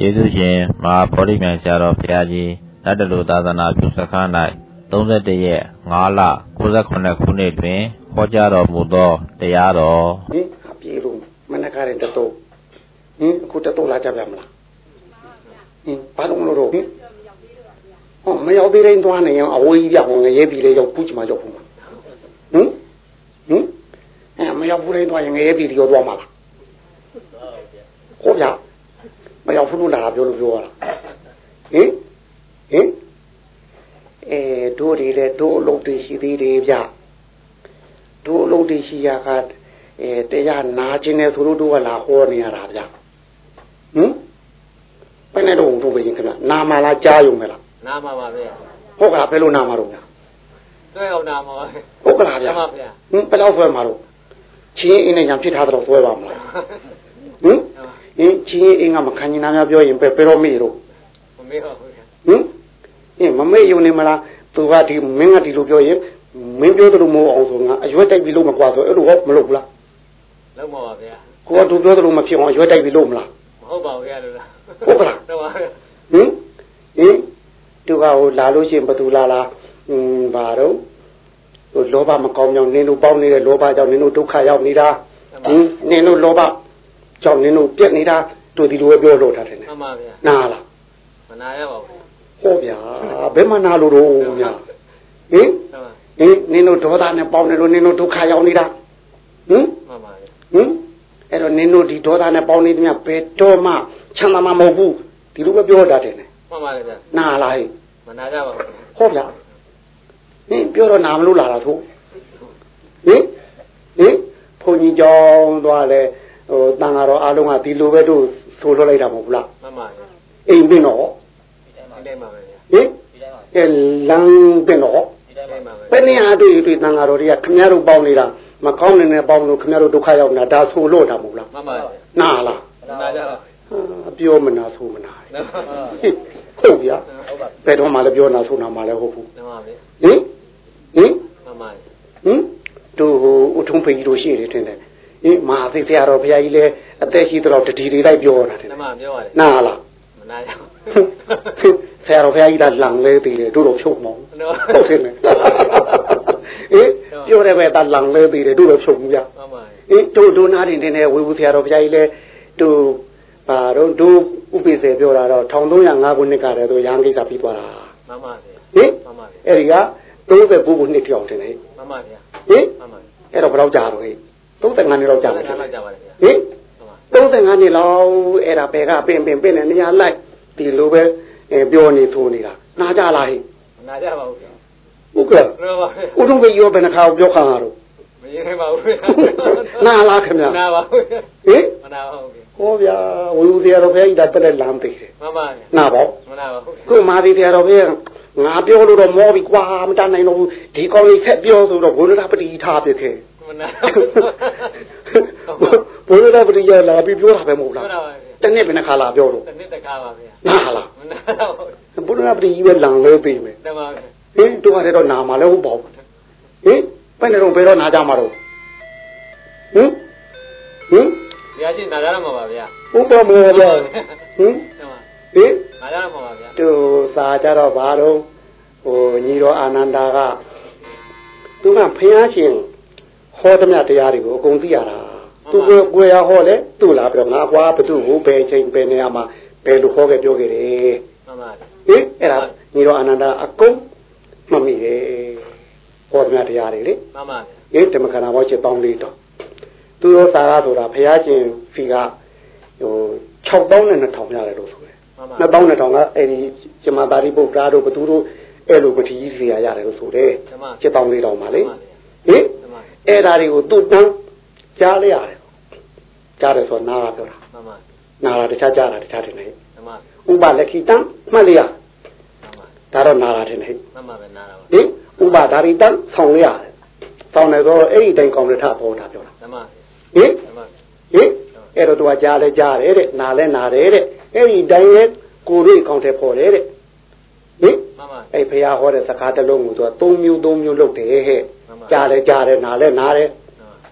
ယေရှုရှင်မဟာဗောဓိမြိုင်ဆရာတော်ဘုရားကြီးနတ်တလူသာသနာပြုစခန်း၌31ရက်5လ68ခုနှစ်တွင်ဟောကြားတော်မူသောတရားတော်ဟင်အပြေလို့မနက်ခါရင်တတော့ဟင်အခုတတော့လာကြပြန်မလားဟင်ဘာလို့မလို့တော့ဟင်ဟောမရောက်သေးရင်သွားနေရင်အဝေးကြီးပြောင်းငရဲပြီလေရောက်ပူးချင်မှရောက်ဘူးဟင်ဟင်အဲမရောက်ဘူးရင်သွားရင်ငရဲပြီဒီရောသွားမှာလားဟုတ်ဗျာ မရောက်ဘူးလို့လာတာပြောလို့ပြောရတာဟင်ဟင်အဲတို့တွေလည်းတို့အလုပ်တွေရှိသေးတယ်ဗျတို့အလုပ်တွေရှိရကအဲတရားနာခြင်းနဲ့ဆိုလို့တို့ကလာဟောနေရတာဗျဟင်ဘယ်နဲ့တော့တို့ပဲရင်ခင်ဗျနာမလားကြားယုံမလားနာမှာပါဗျာဟုတ်ကလားဘယ်လိုနာမှာတော့ဗျတွေ့အောင်နာမှာပါဟုတ်ကလားဗျမှန်ပါဗျာဟင်ဘယ်တော့ဆွဲမှာတော့ချင်းအင်းနဲ့ညာဖြစ်ထားတော့ဆွဲပါမလားဟင် ဟင်ချင်းအင်းကမခံနိုင်နာများပြောရင်ပဲဘယ်တော့မေ့တော့မမေ့ပါဘူးဗျာဟင်ဟင်မမေ့ယုံနေမလားသူကဒီမင်းကဒီလိုပြောရင်မင်းပြောသလိုမဟုတ်အောင်ဆိုငါအရွက်တိုက်ပြီးလို့မကွာဆိုအဲ့လိုဟောမလုပ်ဘူးလားလုံးပါပါဗျာကိုကသူပြောသလိုမဖြစ်အောင်အရွက်တိုက်ပြီးလို့မလားမဟုတ်ပါဘူးဗျာလို့လားဟုတ်ကလားတော့ပါဗျာဟင်ဟင်သူကဟိုလာလို့ရှိရင်ဘသူလာလာဟင်းဘာတော့ဟိုလောဘမကောင်းကြောင့်နင်းတို့ပေါင်းနေတဲ့လောဘကြောင့်နင်းတို့ဒုက္ခရောက်နေတာဟင်နင်းတို့လောဘ ကြောင့်နင်းတို့ပြက်နေတာတို့ဒီလိုပဲပြောလို့ထားတယ်မှန်ပါဗျာနာလားမနာရပါဘူးဟောဗျာဘယ်မှာနာလို့တော့ဗျာဟင်မှန်ပါဟင်နင်းတို့ဒေါသနဲ့ပေါင်းနေလို့နင်းတို့ဒုက္ခရောက်နေတာဟင်မှန်ပါဗျာဟင်အဲ့တော့နင်းတို့ဒီဒေါသနဲ့ပေါင်းနေသည်များဘယ်တော့မှချမ်းသာမှာမဟုတ်ဘူးဒီလိုပဲပြောတာတယ်မှန်ပါဗျာနာလားဟင်မနာကြပါဘူးဟောဗျာဟင်ပြောတော့နာမလို့လာတာသို့ဟင်ဟင်ဘုန်းကြီးကြောင်းသွားလဲ ဟိုတန်ဃာတော်အားလုံးကဒီလိုပဲတို့ဆိုလွှတ်လိုက်တာမဟုတ်ဘူးလားမှန်ပါဗျာအိမ်ပင်တော့ဒီတိုင်းပါပဲဗျာဟင်အဲလမ်းပင်တော့ဒီတိုင်းပါပဲဘယ်နေရာတွေ့တွေ့တန်ဃာတော်တွေကခမရတို့ပေါင်းနေတာမကောင်းနေနဲ့ပေါင်းလို့ခမရတို့ဒုက္ခရောက်နေတာဒါဆိုလို့တာမဟုတ်လားမှန်ပါဗျာနာလားမနာကြပါအပြောမနာဆိုမနာဘူးဟုတ်ဗျာဟုတ်ပါဘယ်တော့မှလည်းပြောနာဆိုနာမှလည်းဟုတ်ဘူးမှန်ပါဗျာဟင်ဟင်မှန်ပါဟင်တို့ဟိုဥထုံးဖေကြီးတို့ရှိတယ်ထင်တယ် ဟင်မဟာသိဆရာတော်ဘုရားကြီးလည်းအသက်ရှိတော့တတိတွေလိုက်ပြောတာတယ်မှန်ပါပြောရတယ်နာလားမနာကြပါဆရာတော်ဘုရားကြီးကလံလဲသေးတယ်တို့တော့ဖြုတ်မောင်းဘူးနော်ဟုတ်တယ်နဲ့ဟင်ပြောတယ်ပဲတလံလဲသေးတယ်တို့တော့ဖြုတ်ဘူးဗျမှန်ပါဟင်တို့တို့နားတင်နေဝေဘူးဆရာတော်ဘုရားကြီးလည်းတို့ပါတော့တို့ဥပိ္ပေပြောတာတော့1305ခုနှစ်ကတည်းကရဟန်းကိစ္စပြီးသွားတာမှန်ပါဗျာဟင်မှန်ပါဗျာအဲ့ဒီက39ခုနှစ်တောင်တင်တယ်မှန်ပါဗျာဟင်မှန်ပါအဲ့တော့ဘယ်တော့ကြာတော့ဟဲ့ 35နှစ်လောက်ကြာတယ်မှန်ပါကြပါလေဗျာဟင်မှန်ပါ35နှစ်လောက်အဲ့ဒါဘယ်ကပင်ပင်ပင်နဲ့နေရာလိုက်ဒီလိုပဲအဲပြောနေထိုးနေတာနားကြလားဟဲ့မနာကြပါဘူးဗျာဟုတ်ကဲ့မှန်ပါဗျာဥထုံးပဲရောဘယ်နှခါပြောခံရတော့မရင်ပါဘူးဗျာနားလားခင်ဗျာနာပါဘူးဗျာဟင်မနာပါဘူးဗျာဟောဗျာဝေဘူးတရားတော်ဘုရားကြီးဒါတက်လက်လမ်းသိတယ်မှန်ပါဗျာနာပေါ့မနာပါဘူးခုမာသီတရားတော်ဘုရားငါပြောလို့တော့မောပြီကွာမတတ်နိုင်တော့ဘူးဒီကောင်းလေးဆက်ပြောဆိုတော့ဘုရားပတိထားပြခဲ့ မနာဘုရားပတိရလာပြီးပြောတာပဲမဟုတ်မလားနာပါဗျာတနေ့ဘယ်နှခါလာပြောတော့တနစ်တကားပါဗျာနာလားမနာပါဘူးဘုရားပတိကြီးပဲလံလဲပေးမယ်တမပါဗျာဟင်တို့ရတယ်တော့နာမှာလည်းဟုတ်ပါဘူးဟင်ဘယ်နဲ့တော့ဘယ်တော့နာကြမှာတော့ဟင်ဟင်ဗျာချင်းနာကြရမှာပါဗျာဟုတ်ပါမလားဗျာဟင်တမဟင်နာကြရမှာပါဗျာသူစာကြတော့ဘာတော့ဟိုညီတော်အာနန္ဒာကသူကဖျားရှင် ဟောသမျှတရားတွေကိုအကုန်သိရတာသူကကိုယ်ရဟောလဲသူ့လာပြီးတော့ငါကွာဘသူ့ကိုဘယ်ချိန်ဘယ်နေရာမှာဘယ်လိုဟောခဲ့ပြောခဲ့တယ်မှန်ပါဗျာဟင်အဲ့ဒါညီတော်အာနန္ဒာအကုန်မှတ်မိတယ်ဟောသမျှတရားတွေလေမှန်ပါဗျာဟင်ဓမ္မခန္ဓာဘောချစ်ပေါင်းလေးတော့သူရောစာရဆိုတာဘုရားရှင်ဖီကဟို6000နဲ့2000ရတယ်လို့ဆိုတယ်မှန်ပါ2000နဲ့2000ကအဲ့ဒီကျမသာရိပုတ္တရာတို့ဘသူတို့အဲ့လိုပတိကြီးစီရရတယ်လို့ဆိုတယ်ဓမ္မချစ်ပေါင်းလေးတောင်ပါလေမှန်ပါဟင်ဓမ္မ အဲ့ဒါတွေကိုသူ့တန်းကြားလိုက်ရတယ်ကြားတယ်ဆိုတော့နားကပြောတာမှန်ပါနားတာတခြားကြားတာတခြားတယ်နေဓမ္မဥပလက်ခိတံမှတ်လိုက်ရမှန်ပါဒါတော့နားတာတယ်နေမှန်ပါပဲနာတာပါဟင်ဥပဒါရိတံဆောင်းလိုက်ရတယ်ဆောင်းတယ်ဆိုတော့အဲ့ဒီတိုင်းကောင်းတဲ့ထပေါ်တာပြောတာဓမ္မဟင်ဓမ္မဟင်အဲ့တော့သူကကြားလဲကြားတယ်တဲ့နားလဲနားတယ်တဲ့အဲ့ဒီတိုင်းလဲကိုယ်ရိကောင်းတဲ့ပေါ်တယ်တဲ့ဟင်မှန်ပါအဲ့ဘုရားဟောတဲ့စကားတစ်လုံးကိုသူက၃မျိုး၃မျိုးလုပ်တယ်ဟဲ့ မှန်ပါကြားလဲကြားတယ်နားလဲနားတယ်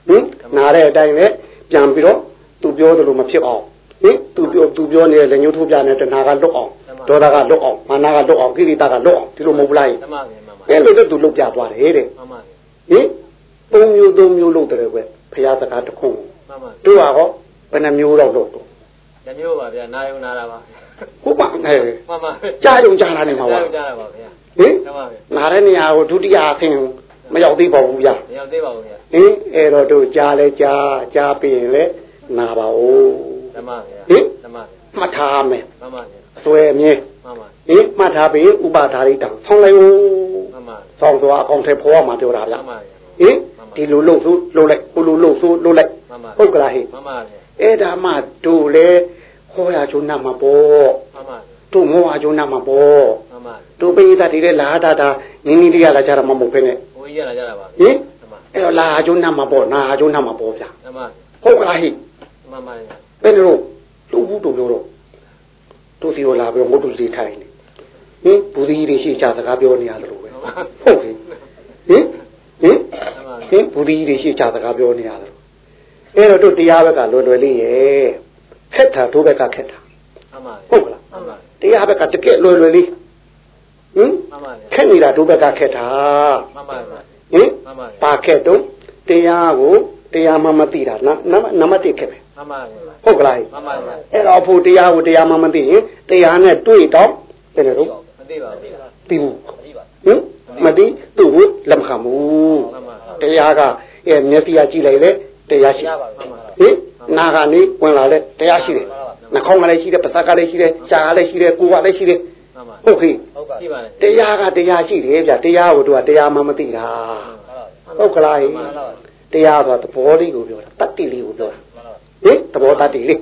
မှန်ပါဟင်နားတဲ့အတိုင်းလဲပြန်ပြီးတော့သူပြောသလိုမဖြစ်အောင်ဟင်သူပြောသူပြောနေတဲ့လက်ညှိုးထိုးပြနေတဲ့တဏှာကလွတ်အောင်ဒေါသကလွတ်အောင်မာနကလွတ်အောင်ကိရိတာကလွတ်အောင်ဒီလိုမဟုတ်ဘူးလားမှန်ပါဗျာမှန်ပါအဲ့လိုတော့သူလွတ်ပြသွားတယ်တဲ့မှန်ပါဟင်သုံးမျိုးသုံးမျိုးလုပ်တယ်ပဲဖရာစကားတစ်ခုမှန်ပါတို့ဟာဟောဘယ်နှမျိုးတော့လုပ်တော့ညမျိုးပါဗျာနာယုံနာတာပါဟုတ်ပါနဲ့မှန်ပါကြားကြုံကြားလာနေမှာပါကြားကြားတာပါဗျာဟင်မှန်ပါဗျာနားတဲ့နေရာကိုဒုတိယအဆင့် မရောက်သေးပါဘူးဗျာမရောက်သေးပါဘူးဗျာဟင်အဲ့တော့တို့ကြားလဲကြားကြားပြီးရင်လဲနာပါဦးမှန်ပါဗျာဟင်မှန်ပါမှတ်ထားမယ်မှန်ပါဗျာအစွဲအမြဲမှန်ပါဟင်မှတ်ထားပြီးဥပါဒါရိတံဆောင်းလိုက်ဦးမှန်ပါဆောင်းသွားအကောင်ထဲပေါ်ရမှာပြောတာဗျာမှန်ပါဗျာဟင်ဒီလိုလို့ဆိုလို့လိုက်ဟိုလိုလို့ဆိုလို့လိုက်မှန်ပါဟုတ်ကလားဟိမှန်ပါဗျာအဲ့ဒါမှတို့လေဟောရချုံနာမှာပေါ့မှန်ပါ တို့မောဟချုံနာမှာပေါ့မှန်ပါတို့ပိဋကတိတဲ့လာတာတာနင်းနင်းလေးရလာကြတာမဟုတ်ဖ ೇನೆ ဘိုးကြီးရလာကြတာပါဟင်မှန်ပါအဲ့တော့လာချုံနာမှာပေါ့နာချုံနာမှာပေါ့ဗျာမှန်ပါဟုတ်ကလားဟိမှန်ပါဗျာဘယ်လိုလူဘူးတို့ပြောတော့တို့စီကိုလာပြီးငုတ်တူစီထိုင်နေဟင်ဘူးဒီတွေရှိချစကားပြောနေရတယ်လို့ပဲဟုတ်ကဲ့ဟင်ဟင်ဟင်ဘူးဒီတွေရှိချစကားပြောနေရတယ်အဲ့တော့တို့တရားဘက်ကလွယ်လွယ်လေးရဲ့ခက်တာတို့ဘက်ကခက်တာမှန်ပါဟုတ်ကလားမှန်ပါ တရားဘက်ကတကယ်လွယ်လွယ်လေးဟင်မှန်ပါခက်နေတာတို့ဘက်ကခက်တာမှန်ပါဗျာဟင်မှန်ပါပါခက်တော့တရားကိုတရားမှမသိတာနနမတိခက်ပဲမှန်ပါဗျာဟုတ်ကလားမှန်ပါဗျာအဲ့တော့ဖို့တရားကိုတရားမှမသိရင်တရားနဲ့တွေ့တော့ဘယ်နဲ့တော့မသိပါဘူးသိဘူးမသိပါဟင်မသိသူ့ကိုလက်မခံဘူးမှန်ပါတရားကအဲမျက်စိကကြည့်လိုက်လေတရားရှိရပါဘူးမှန်ပါဟင် နာကနေဝင်လာလေတရားရှိတယ်နှာခေါင်းကလည်းရှိတယ်ပါးစပ်ကလည်းရှိတယ်ရှားကလည်းရှိတယ်ကိုယ်ကလည်းရှိတယ်မှန်ပါဟုတ်ပြီဟုတ်ပါရှိပါလေတရားကတရားရှိတယ်ဗျတရားကိုတို့ကတရားမှမသိတာဟုတ်ကလားဟင်တရားဆိုသဘောလေးကိုပြောတာတတ္တိလေးကိုပြောတာဟင်သဘောတတ္တိလေး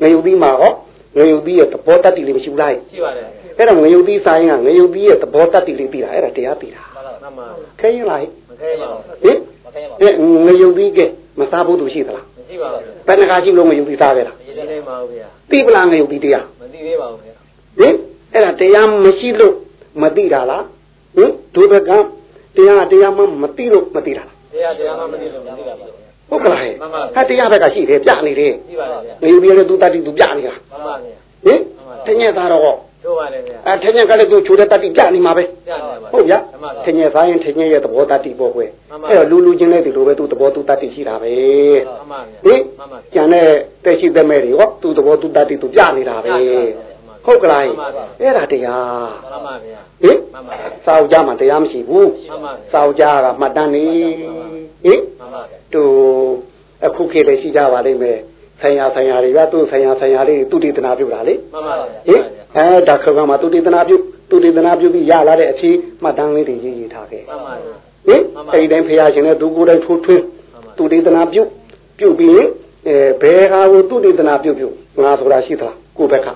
ငရုတ်ပြီးမှာဟောငရုတ်ပြီးရဲ့သဘောတတ္တိလေးမရှိဘူးလားရှိပါတယ်အဲ့တော့ငရုတ်ပြီးဆိုင်ကငရုတ်ပြီးရဲ့သဘောတတ္တိလေးပြီးတာအဲ့ဒါတရားပြီးတာမှန်ပါခဲရင်လားဟင်မခဲပါဘူးဟင်အဲ့ငရုတ်ပြီးကမစားဖို့သူရှိသလား မရှိပါဘူးဘယ်နှခါရှိလို့ငရုတ်ပြီးစားခဲ့တာမရသေးပါဘူးဗျာသိပလားငရုတ်ပြီးတရားမသိသေးပါဘူးဗျာဟင်အဲ့ဒါတရားမရှိလို့မသိတာလားဟင်ဒုဘကတရားတရားမှမသိလို့မသိတာလားတရားတရားမှမသိလို့မသိပါဘူးဟုတ်ကလားဟဲ့ဟာတရားဘက်ကရှိတယ်ပြနေတယ်ရှိပါတယ်ဗျာငရုတ်ပြီးလည်းသူတတ္တိသူပြနေတာမှန်ပါဗျာဟင်တညက်သားတော့ တို့ပါတယ်ဗျာအဲထညက်ကလည်းသူချိုးတဲ့တတ္တိပြနေမှာပဲကြားနေပါဟုတ်ဗျာမှန်ပါထညက်သားရင်ထညက်ရဲ့သဘောတတ္တိပေါ့ကွယ်မှန်ပါအဲ့တော့လူလူချင်းလည်းဒီလိုပဲသူသဘောသူတတ္တိရှိတာပဲမှန်ပါဗျာဟင်မှန်ပါကျန်တဲ့တက်ရှိသက်မဲ့တွေဟောသူသဘောသူတတ္တိသူပြနေတာပဲဟုတ်ကလားအဲ့ဒါတရားမှန်ပါဗျာဟင်မှန်ပါစာအုပ်ကြမှာတရားမရှိဘူးမှန်ပါစာအုပ်ကြကမှတ်တမ်းနေဟင်မှန်ပါသူအခုခေတ်လည်းရှိကြပါလိမ့်မယ် ဆိုင်ရာဆိုင်ရာတွေကသူ့ဆိုင်ရာဆိုင်ရာလေးသူတည်တနာပြုတာလေမှန်ပါဗျာဟင်အဲဒါခကမှာသူတည်တနာပြုသူတည်တနာပြုပြီးရလာတဲ့အဖြေမှတ်တမ်းလေးတွေရေးရေးထားခဲ့မှန်ပါဗျာဟင်အဲ့ဒီတိုင်းဖရာရှင်နဲ့သူကိုယ်တိုင်ထိုးထွင်းသူတည်တနာပြုပြုပြီးရင်အဲဘယ်ဟာကိုသူတည်တနာပြုပြုငါဆိုတာရှိသလားကိုယ့်ဘက်က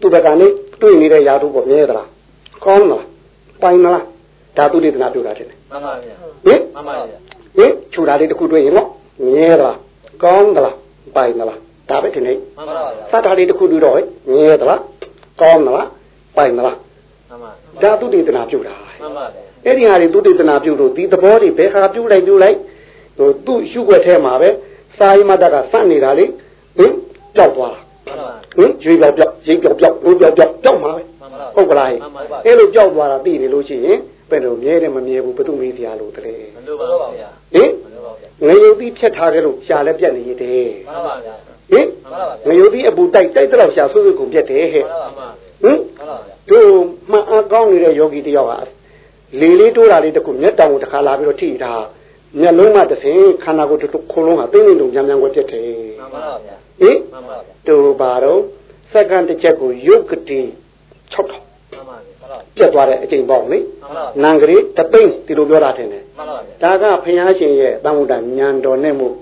သူ့ဘက်ကနေတွေ့နေတဲ့ရာထူးပေါ်မြဲသလားကောင်းသလားပိုင်သလားဒါသူတည်တနာပြုတာတဲ့မှန်ပါဗျာဟင်မှန်ပါဗျာဟင်ခြူတာလေးတစ်ခုတွေ့ရင်တော့မြဲသလားကောင်းသလား ပိုင်သလားဒါပဲဒီနေ့မှန်ပါဗျာစတာလေးတစ်ခုတွေ့တော့မြဲသလားကောင်းသလားပိုင်သလားမှန်ပါဒါသူတည်တနာပြုတာမှန်ပါဗျာအဲ့ဒီဟာတွေသူတည်တနာပြုလို့ဒီသဘောတွေဘယ်ခါပြုလိုက်ပြုလိုက်ဟိုသူ့ရှုွက်ထဲမှာပဲစာရိမတ္တကစနေတာလေဟင်ကြောက်သွားမှန်ပါဟင်ရွေပြောက်ပြောက်ရိတ်ပြောက်ပြောက်ဘိုးပြောက်ပြောက်ကြောက်မှာပဲမှန်ပါဟုတ်ကလားဟဲ့မှန်ပါအဲ့လိုကြောက်သွားတာသိနေလို့ရှိရင်ဘယ်လိုမြဲတယ်မမြဲဘူးဘယ်သူမေးတရားလို့တည်းမလို့ပါဘူးဗျာဟင်မလို့ပါဗျာ ငရုတ်သီးဖြတ်ထားခဲ့လို့ရှာလည်းပြက်နေရတယ်မှန်ပါဗျာဟင်ငရုတ်သီးအပူတိုက်တိုက်တော့ရှာဆွေးဆွေးကုန်ပြက်တယ်ဟဲ့မှန်ပါဗျာဟင်မှန်ပါဗျာတို့မှန်အားကောင်းနေတဲ့ယောဂီတယောက်ကလေလေးတိုးတာလေးတခုမျက်တောင်ကိုတစ်ခါလာပြီးတော့ထိတာမျက်လုံးမှတစ်ဆင်ခန္ဓာကိုယ်တစ်ခုလုံးဟာသိမ့်သိမ့်တုံညံညံွက်ပြက်တယ်မှန်ပါဗျာဟင်မှန်ပါဗျာတို့ပါတော့စက္ကန့်တစ်ချက်ကိုယုတ်ကတိ6000မှန် ပါဗျာပြက်သွားတဲ့အချိန်ပေါ့လေမှန်ပါနံကလေးတသိန်းဒီလိုပြောတာထင်တယ်မှန်ပါဗျာဒါကဖျားရှင်ရဲ့တန်ဝတ္တဉာဏ်တော်နဲ့မို့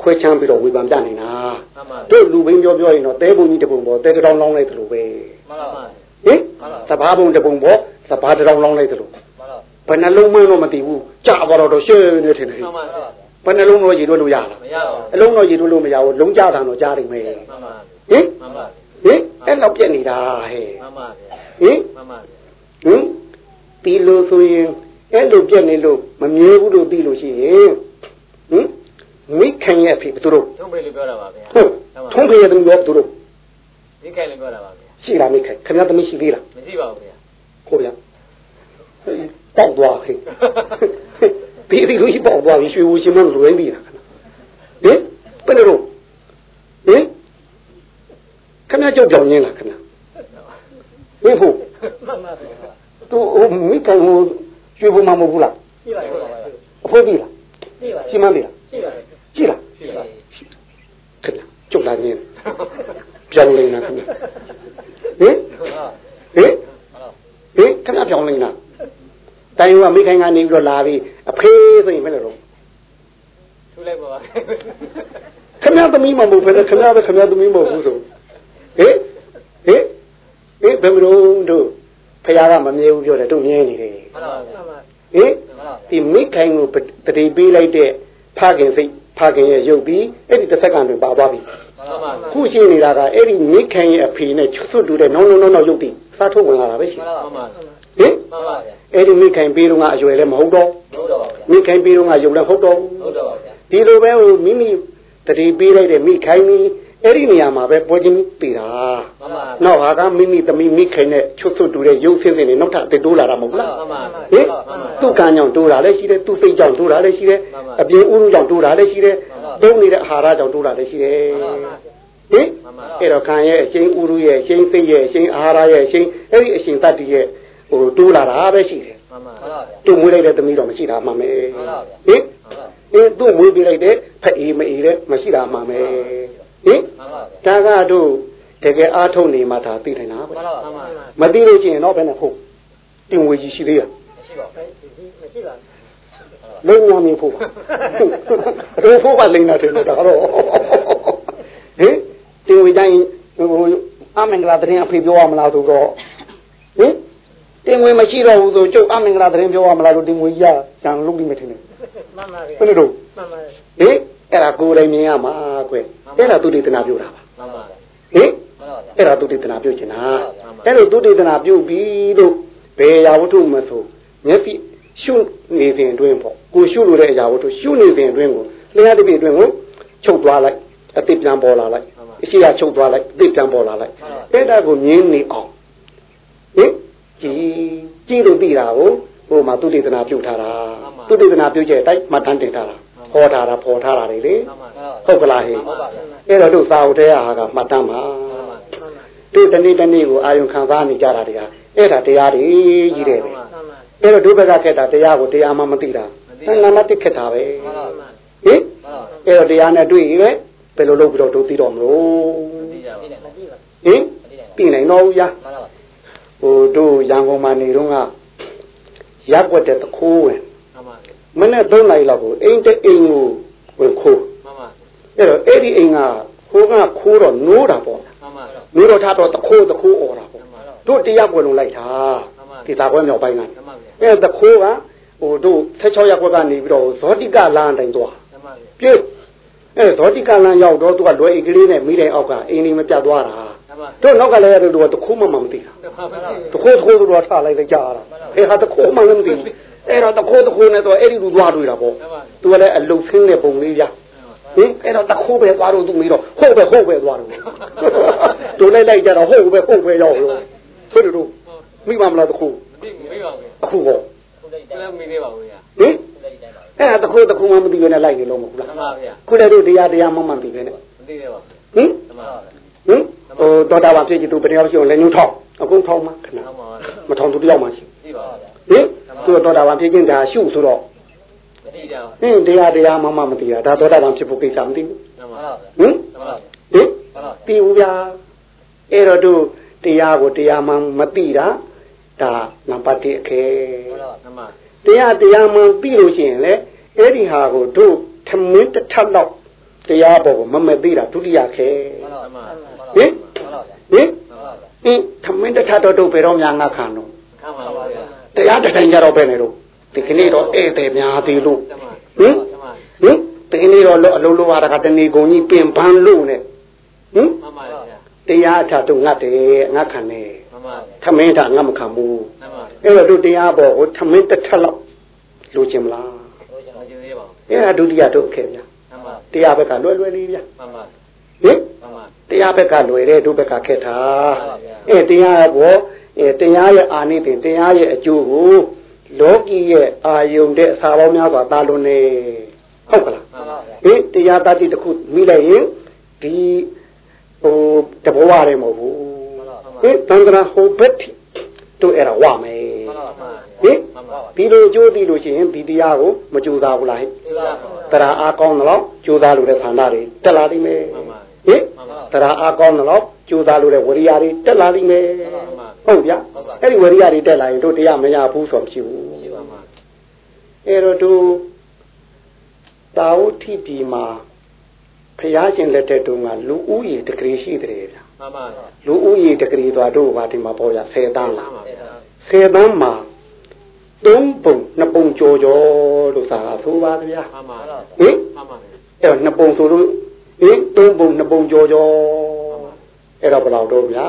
ခွဲချမ်းပြီးတော့ဝေဖန်ပြနေတာမှန်ပါတို့လူဘင်းပြောပြောရင်တော့တဲပုံကြီးတစ်ပုံပေါ်တဲတစ်တောင်လောင်းလိုက်သလိုပဲမှန်ပါဗျာဟင်စဘာပုံတစ်ပုံပေါ်စဘာတစ်တောင်လောင်းလိုက်သလိုမှန်ပါဘယ်နှလုံးမင်းတော့မသိဘူးကြာပါတော့တော့ရှင်းနေထင်တယ်မှန်ပါဗျာဘယ်နှလုံးတော့ရေတွက်လို့ရလားမရပါဘူးအလုံးတော့ရေတွက်လို့မရဘူးလုံးကြတာတော့ကြားနိုင်မယ်မှန်ပါဟင်မှန်ပါဟင်အဲ့လောက်ပြက်နေတာဟဲ့မှန်ပါဗျာဟင်မှန်ပါ ဟင်ဒီလိုဆိုရင်အဲ့လိုပြက်နေလို့မမြဲဘူးလို့သိလို့ရှိရင်ဟင်မိခင်ရဲ့အဖေဘသူတို့ထုံးပေးလို့ပြောတာပါဗျာဟုတ်ထုံးဖေရသူရောဘသူတို့ဘဒီခိုင်လည်းပြောတာပါဗျာရှိလားမိခိုင်ခင်ဗျားသမီးရှိသေးလားမရှိပါဘူးဗျာဟုတ်ဗျာပေါက်သွားဟဲ့ဒီဒီလိုရှိပေါက်သွားပြီရွှေဘူရှင်မလွယ်ပြီလားဟင်ဘယ်လိုတော့ဟင်ခင်ဗျားကြောက်ကြောင်ရင်းလားခင်ဗျာ ဟင်ဟုတ်မှန်ပါဗျာသူမိခိုင်ကိုရွှေဘူမှာမဟုတ်ဘူးလားရှိပါရဲ့ဗျာအဖိုးပြီလားရှိပါရှင်းမပြီလားရှိပါရဲ့ရှိလားရှိပါခင်ဗျာကြောက်လာနေပြောင်းနေတာခင်ဗျာဟင်ဟုတ်ဟင်ဟင်ခင်ဗျာပြောင်းနေတာတိုင်းကမိခိုင်ကနေပြီးတော့လာပြီးအဖေးဆိုရင်ဘယ်လိုလုပ်ထူလိုက်ပါပါခင်ဗျာသမီးမမဟုတ်ဘဲနဲ့ခင်ဗျာပဲခင်ဗျာသမီးမဟုတ်ဘူးဆိုဟင်ဟင် ဟင်ဘယ်မလို့တို့ဖခင်ကမမြဲဘူးပြောတယ်တို့မြဲနေတယ်မှန်ပါဗျာမှန်ပါဟင်ဒီမိခိုင်ကိုတတိပေးလိုက်တဲ့ဖခင်စိတ်ဖခင်ရဲ့ရုပ်ပြီးအဲ့ဒီတစ်စက္ကန့်တွင်ပါသွားပြီမှန်ပါမှန်ခုရှိနေတာကအဲ့ဒီမိခိုင်ရဲ့အဖေနဲ့ချွတ်တူတဲ့နောင်နောင်နောင်နောင်ရုပ်ပြီးစားထုတ်ဝင်လာတာပဲရှိပါမှန်ပါဟင်မှန်ပါဗျာအဲ့ဒီမိခိုင်ပေးတော့ကအရွယ်လည်းမဟုတ်တော့ဟုတ်တော့ပါဗျာမိခိုင်ပေးတော့ကရုပ်လည်းဟုတ်တော့ဟုတ်တော့ပါဗျာဒီလိုပဲမိမိတတိပေးလိုက်တဲ့မိခိုင်ကြီး အဲ့ဒီနေရာမှာပဲပွဲချင်းပြီးတာမှန်ပါနောက်ဟာကမိမိသမီးမိခိုင်နဲ့ချွတ်တူတဲ့ရုပ်ဆင်းစင်းတွေနောက်ထပ်အစ်တိုးလာတာမဟုတ်လားမှန်ပါဟင်သူ့ကံကြောင့်တိုးတာလည်းရှိတယ်သူ့စိတ်ကြောင့်တိုးတာလည်းရှိတယ်အပြင်ဥရုကြောင့်တိုးတာလည်းရှိတယ်တုံးနေတဲ့အာဟာရကြောင့်တိုးတာလည်းရှိတယ်ဟင်အဲ့တော့ခံရဲ့အရှင်ဥရုရဲ့အရှင်စိတ်ရဲ့အရှင်အာဟာရရဲ့အရှင်အဲ့ဒီအရှင်တတ္တိရဲ့ဟိုတိုးလာတာပဲရှိတယ်မှန်ပါမှန်ပါဗျာသူ့မွေးလိုက်တဲ့သမီးတော့မရှိတာမှန်မယ်ဟင်မှန်ပါအင်းသူ့မွေးပေးလိုက်တဲ့ဖအေးမအေးလည်းမရှိတာမှန်မယ် ဟင်မှန်ပါဗျာဒါကတို့တကယ်အားထုတ်နေမှဒါသိနိုင်တာပဲမှန်ပါမှန်ပါမသိလို့ရှိရင်တော့ဘယ်နဲ့ဟုတ်တင်ဝေကြီးရှိသေးရမရှိပါဘူးမရှိပါလိမ့်ညာမင်းဖို့ပါရိုးဖို့ပါလိမ့်တာတယ်လို့ဒါတော့ဟင်တင်ဝေတိုင်းဟိုအမင်္ဂလာတရင်အဖေပြောရမလားဆိုတော့ဟင် တင်ဝေမရှိတော့ဘူးဆိုကျုပ်အမင်္ဂလာတရင်ပြောရမလားလို့တင်ဝေကြီးကဂျန်လုပ်ပြီးမထင်နဲ့မှန်ပါဗျာဘယ်လိုတော့မှန်ပါဟင်အဲ့ဒါကိုယ်တိုင်မြင်ရမှာကွအဲ့ဒါသူတေသနာပြောတာပါမှန်ပါဟင်မှန်ပါဗျာအဲ့ဒါသူတေသနာပြုတ်ချင်တာအဲ့လိုသူတေသနာပြုတ်ပြီးလို့ဘယ်ရာဝတ္ထုမဆိုမျက်စိရှုနေစဉ်အတွင်းပေါ့ကိုရှုလို့တဲ့အရာဝတ္ထုရှုနေစဉ်အတွင်းကိုလျှားတစ်ပြည့်အတွင်းကိုချုပ်သွားလိုက်အသစ်ပြန်ပေါ်လာလိုက်အရှိရချုပ်သွားလိုက်အသစ်ပြန်ပေါ်လာလိုက်အဲ့ဒါကိုမြင်နေအောင်ဟင် ကြည်ကြည့်လို့သိတာကိုဟိုမှာသူတေသနာပြုတ်ထားတာသူတေသနာပြုတ်ချက်တိုက်မှတ်တမ်းတင်ထားတာဟောထားတာပေါ်ထားတာလေလေမှန်ပါဟုတ်ကလားဟေ့ဟုတ်ပါဗျာအဲ့တော့တို့စာအုပ်ထဲဟာကမှတ်တမ်းပါမှန်ပါတို့တနေ့တနေ့ကိုအာယုံခံစားနေကြတာတွေကအဲ့ဒါတရားတွေကြီးတယ်ပဲမှန်ပါအဲ့တော့တို့ဘက်ကခက်တာတရားကိုတရားမှမသိတာနံပါတ်1ခက်တာပဲမှန်ပါဟင်အဲ့တော့တရားနဲ့တွေ့ရင်လည်းဘယ်လိုလုပ်ပြီးတော့တို့သိတော့မလို့သိကြပါသိတယ်သိပါဟင်သိနိုင်တော့ဘူးညာမှန်ပါ ဟိုတို့ရန်ကုန်မှာနေတော့ကရက်ွက်တဲ့တခိုးဝင်မှန်ပါမနေ့3နိုင်လောက်ကိုအိမ်တဲ့အိမ်ကိုဝင်ခိုးမှန်ပါအဲ့တော့အဲ့ဒီအိမ်ကခိုးကခိုးတော့နိုးတာပေါ့မှန်ပါနိုးတော့ထားတော့တခိုးတခိုးអော်တာပေါ့မှန်ပါတို့တရားပွဲလုံးလိုက်တာဒီသာကွဲမြောက်ပိုင်းကမှန်ပါဗျာအဲတခိုးကဟိုတို့16ရက်ကွက်ကနေပြီးတော့ဇောတိကလမ်းတိုင်းသွားမှန်ပါဗျာပြေအဲဇောတိကလမ်းရောက်တော့သူကလွယ်အိတ်ကလေးနဲ့မိတိုင်အောက်ကအိမ်လေးမပြတ်သွားတာမှန်ပါ တို့နောက်ကလည်းရတယ်တို့ကတခိုးမှမမသိတာမှန်ပါတခိုးတခိုးတို့ထားလိုက်လိုက်ကြတာအဲဟာတခိုးမှလည်းမသိဘူးအဲ့တော့တခိုးတခိုးနဲ့တော့အဲ့ဒီလူသွားတွေ့တာပေါ့မှန်ပါသူကလည်းအလုတ်ဆင်းတဲ့ပုံလေးပြဟင်အဲ့တော့တခိုးပဲသွားတော့သူမိတော့ဟုတ်ပဲဟုတ်ပဲသွားတော့တို့လိုက်လိုက်ကြတော့ဟုတ်ပဲဟုတ်ပဲရောက်ရောဆိုတို့မိမမလားတခိုးသိမေးပါဗျာအခုပေါ့ခုလည်းမေးသေးပါဘူးဗျာဟင်အဲ့ဒါတခုတခုမှမသိဘဲနဲ့လိုက်နေလို့မဟုတ်လားမှန်ပါဗျာခုလည်းတို့တရားတရားမှမသိဘဲနဲ့မသိသေးပါဘူးဟင်မှန်ပါ ဟင်ဟိုတော်တာပါဖြစ်ကြည့်သူဘယ်တယောက်ရှိအောင်လည်းညှိုးထောက်အကုန်ထောက်မှခဏမှန်ပါမထောင်သူတယောက်မှရှိသိပါဗျာဟင်သူတော်တာပါဖြစ်ခြင်းဒါရှုဆိုတော့မသိကြဟင်တရားတရားမှမမသိတာဒါတော်တာပါဖြစ်ဖို့ကိစ္စမသိဘူးမှန်ပါဗျာဟင်မှန်ပါဟင်သိဘူးဗျာအဲ့တော့တို့တရားကိုတရားမှမသိတာဒါနံပါတ်1အခဲမှန်ပါတရားတရားမှန်ပြီလို့ရှိရင်လေအဲ့ဒီဟာကိုတို့ထမင်းတစ်ထပ်လောက်တရားပေါ်ကိုမမသိတာဒုတိယခဲမှန်ပါမှန်ပါ ဟင်ဟင်မှန်ပါဟင်ထမင်းတစ်ထပ်တော့တို့ဘယ်တော့မှငါခံတော့ခံပါပါဗျာတရားတစ်တိုင်းကြတော့ပဲနေတော့ဒီကနေ့တော့ဧည့်သည်များသေးလို့မှန်ပါဟင်ဟင်ဒီကနေ့တော့အလုံးလုံးရတာကတဏီကုံကြီးပင်ပန်းလို့နဲ့ဟင်မှန်ပါဗျာတရားအထတို့ငတ်တယ်ငတ်ခံတယ်မှန်ပါထမင်းထငတ်မခံဘူးမှန်ပါအဲ့တော့တို့တရားပေါ်ကိုထမင်းတစ်ထပ်လောက်လိုချင်မလားမကျင်သေးပါဘူးအဲ့ဒါဒုတိယတို့အခက်ဗျာမှန်ပါတရားဘက်ကလွယ်လွယ်လေးဗျာမှန်ပါ ဟဟင်မှန်ပါတရားဘက်ကလွယ်တယ်တို့ဘက်ကခက်တာမှန်ပါဗျာအဲတရားဘောအဲတရားရဲ့အာနိသင်တရားရဲ့အကျိုးကိုလောကီရဲ့အာယုန်တဲ့အစာပေါင်းများစွာတာလွန်နေဟုတ်ကလားမှန်ပါဗျာဟင်တရားတတိတစ်ခုမိလိုက်ရင်ဒီဟိုတဘောရတယ်မဟုတ်ဘူးဟင်သံဃာဟိုဘက်ထိတို့အဲ့ဒါဝမယ်မှန်ပါဟင်မှန်ပါဒီလိုအကျိုးသိလို့ရှိရင်ဒီတရားကိုမကြိုးစားဘူးလားဟဲ့သိပါပါတရားအားကောင်းတော့ကြိုးစားလို့တဲ့ဌာနတွေတက်လာလိမ့်မယ်မှန်ပါ ဟင်မှန်ပါတရားအားကောင်းတော့ကြိုးစားလို့တဲ့ဝရိယတွေတက်လာလိမ့်မယ်မှန်ပါဟုတ်ဗျာဟုတ်ပါအဲ့ဒီဝရိယတွေတက်လာရင်တို့တရားမရဘူးဆိုမရှိဘူးရှိပါမှာအဲ့တော့တို့တာဝတိပြည်မှာဖျားရှင်လက်ထက်တုန်းကလူဦးရေတကလေးရှိတယ်ဗျာမှန်ပါလူဦးရေတကလေးသွားတို့ဘာဒီမှာပေါ်ရ10တန်းလားမှန်ပါဗျာ10တန်းမှာ3ပုံ2ပုံကြော်ကြော်လို့စာဆိုပါဗျာမှန်ပါဟင်မှန်ပါအဲ့တော့2ပုံဆိုလို့ ဟင်3ပုံ2ပုံကြော်ကြော်အဲ့တော့ဘယ်လောက်တော့ဗျာ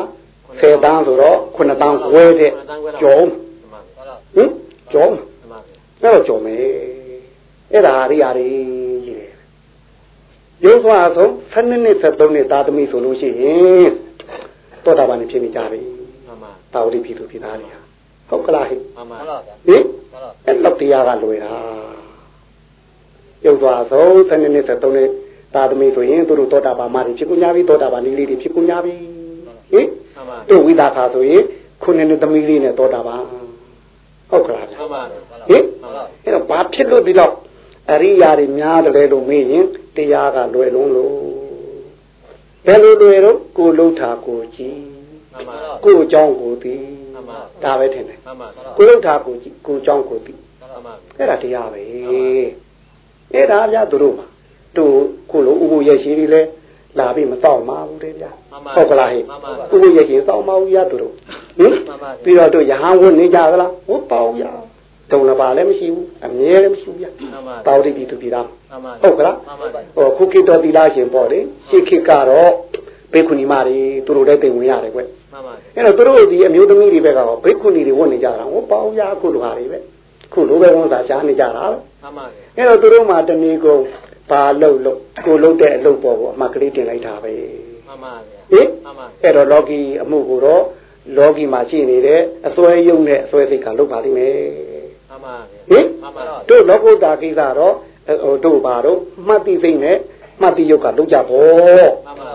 10တန်းဆိုတော့9တန်းခွဲတဲ့ကြော်မှန်ပါဟင်ကြော်မှန်ပါအဲ့တော့ကြော်မယ်အဲ့ဒါအရိယာတွေကြီးတယ်ရုပ်စွာဆုံး7နှစ်73နှစ်သာသမီဆိုလို့ရှိရင်တောတာပန်ဖြစ်နေကြပြီမှန်ပါတာဝတိပြည်သူပြည်သားတွေဟာဟုတ်ကလားဟိမှန်ပါဟင်အဲ့လောက်တရားကလွယ်တာရုပ်စွာဆုံး7နှစ်73နှစ် သာသမီဆိုရင်သူတို့တောတာပန်မတွေဖြစ်ကုန်ကြပြီတောတာပန်လေးလေးတွေဖြစ်ကုန်ကြပြီဟင်မှန်ပါတို့ဝိသခါဆိုရင်ခုနှစ်နှစ်သမီးလေးနဲ့တောတာပန်ဟုတ်ကလားဗျာမှန်ပါဟင်အဲ့တော့ဘာဖြစ်လို့ဒီတော့အရိယာတွေများတယ်လို့မေးရင်တရားကလွယ်လုံးလို့ဘယ်လိုလွယ်တော့ကိုလှုပ်တာကိုကြည့်မှန်ပါကိုအကြောင်းကိုသိမှန်ပါဒါပဲထင်တယ်မှန်ပါကိုလှုပ်တာကိုကြည့်ကိုအကြောင်းကိုသိမှန်ပါအဲ့ဒါတရားပဲအဲ့ဒါဗျာသူတို့မှာ တို့ကိုလိုဥပုရဲ့ရှိတွေလဲလာပြီးမတော့မှာဘူးတဲ့ဗျာဟုတ်ကလားဟဲ့ဥပုရဲ့ရှိတော့မှာဘူးဗျာသူတို့ဟင်မှန်ပါပြီးတော့တို့ရဟန်းဝတ်နေကြသလားဟုတ်ပါဘူးဗျာတုံလပါလည်းမရှိဘူးအမြဲလည်းမရှိဘူးဗျာမှန်ပါတာဝတိပြည်သူပြည်သားမှန်ပါဟုတ်ကလားမှန်ပါဟိုခုခေတ်တော်သီလရှင်ပေါ့လေရှေးခေတ်ကတော့ဘေခုနီမတွေသူတို့လည်းသိဝင်ရတယ်ကွမှန်ပါအဲ့တော့သူတို့ဒီအမျိုးသမီးတွေဘက်ကတော့ဘေခုနီတွေဝတ်နေကြတာဟုတ်ပါဘူးဗျာအခုလိုဟာတွေပဲခုလိုပဲဝန်စားရှားနေကြတာလေမှန်ပါအဲ့တော့သူတို့မှတနည်းကုန် ဘာလုပ်လို့ကိုလုပ်တဲ့အလုပ်ပေါ်ကိုအမှတ်ကလေးတင်လိုက်တာပဲမှန်ပါဟင်မှန်ပါအဲ့တော့လောကီအမှုကိုတော့လောကီမှာရှိနေတဲ့အစွဲယုံနဲ့အစွဲစိတ်ကလုပ်ပါလိမ့်မယ်မှန်ပါဟင်မှန်ပါတို့လောကုတ္တာကိစ္စတော့ဟိုတို့ပါတော့မှတ်တိစိတ်နဲ့မှတ်တိယုတ်ကလုပ်ကြဖို့မှန်ပါ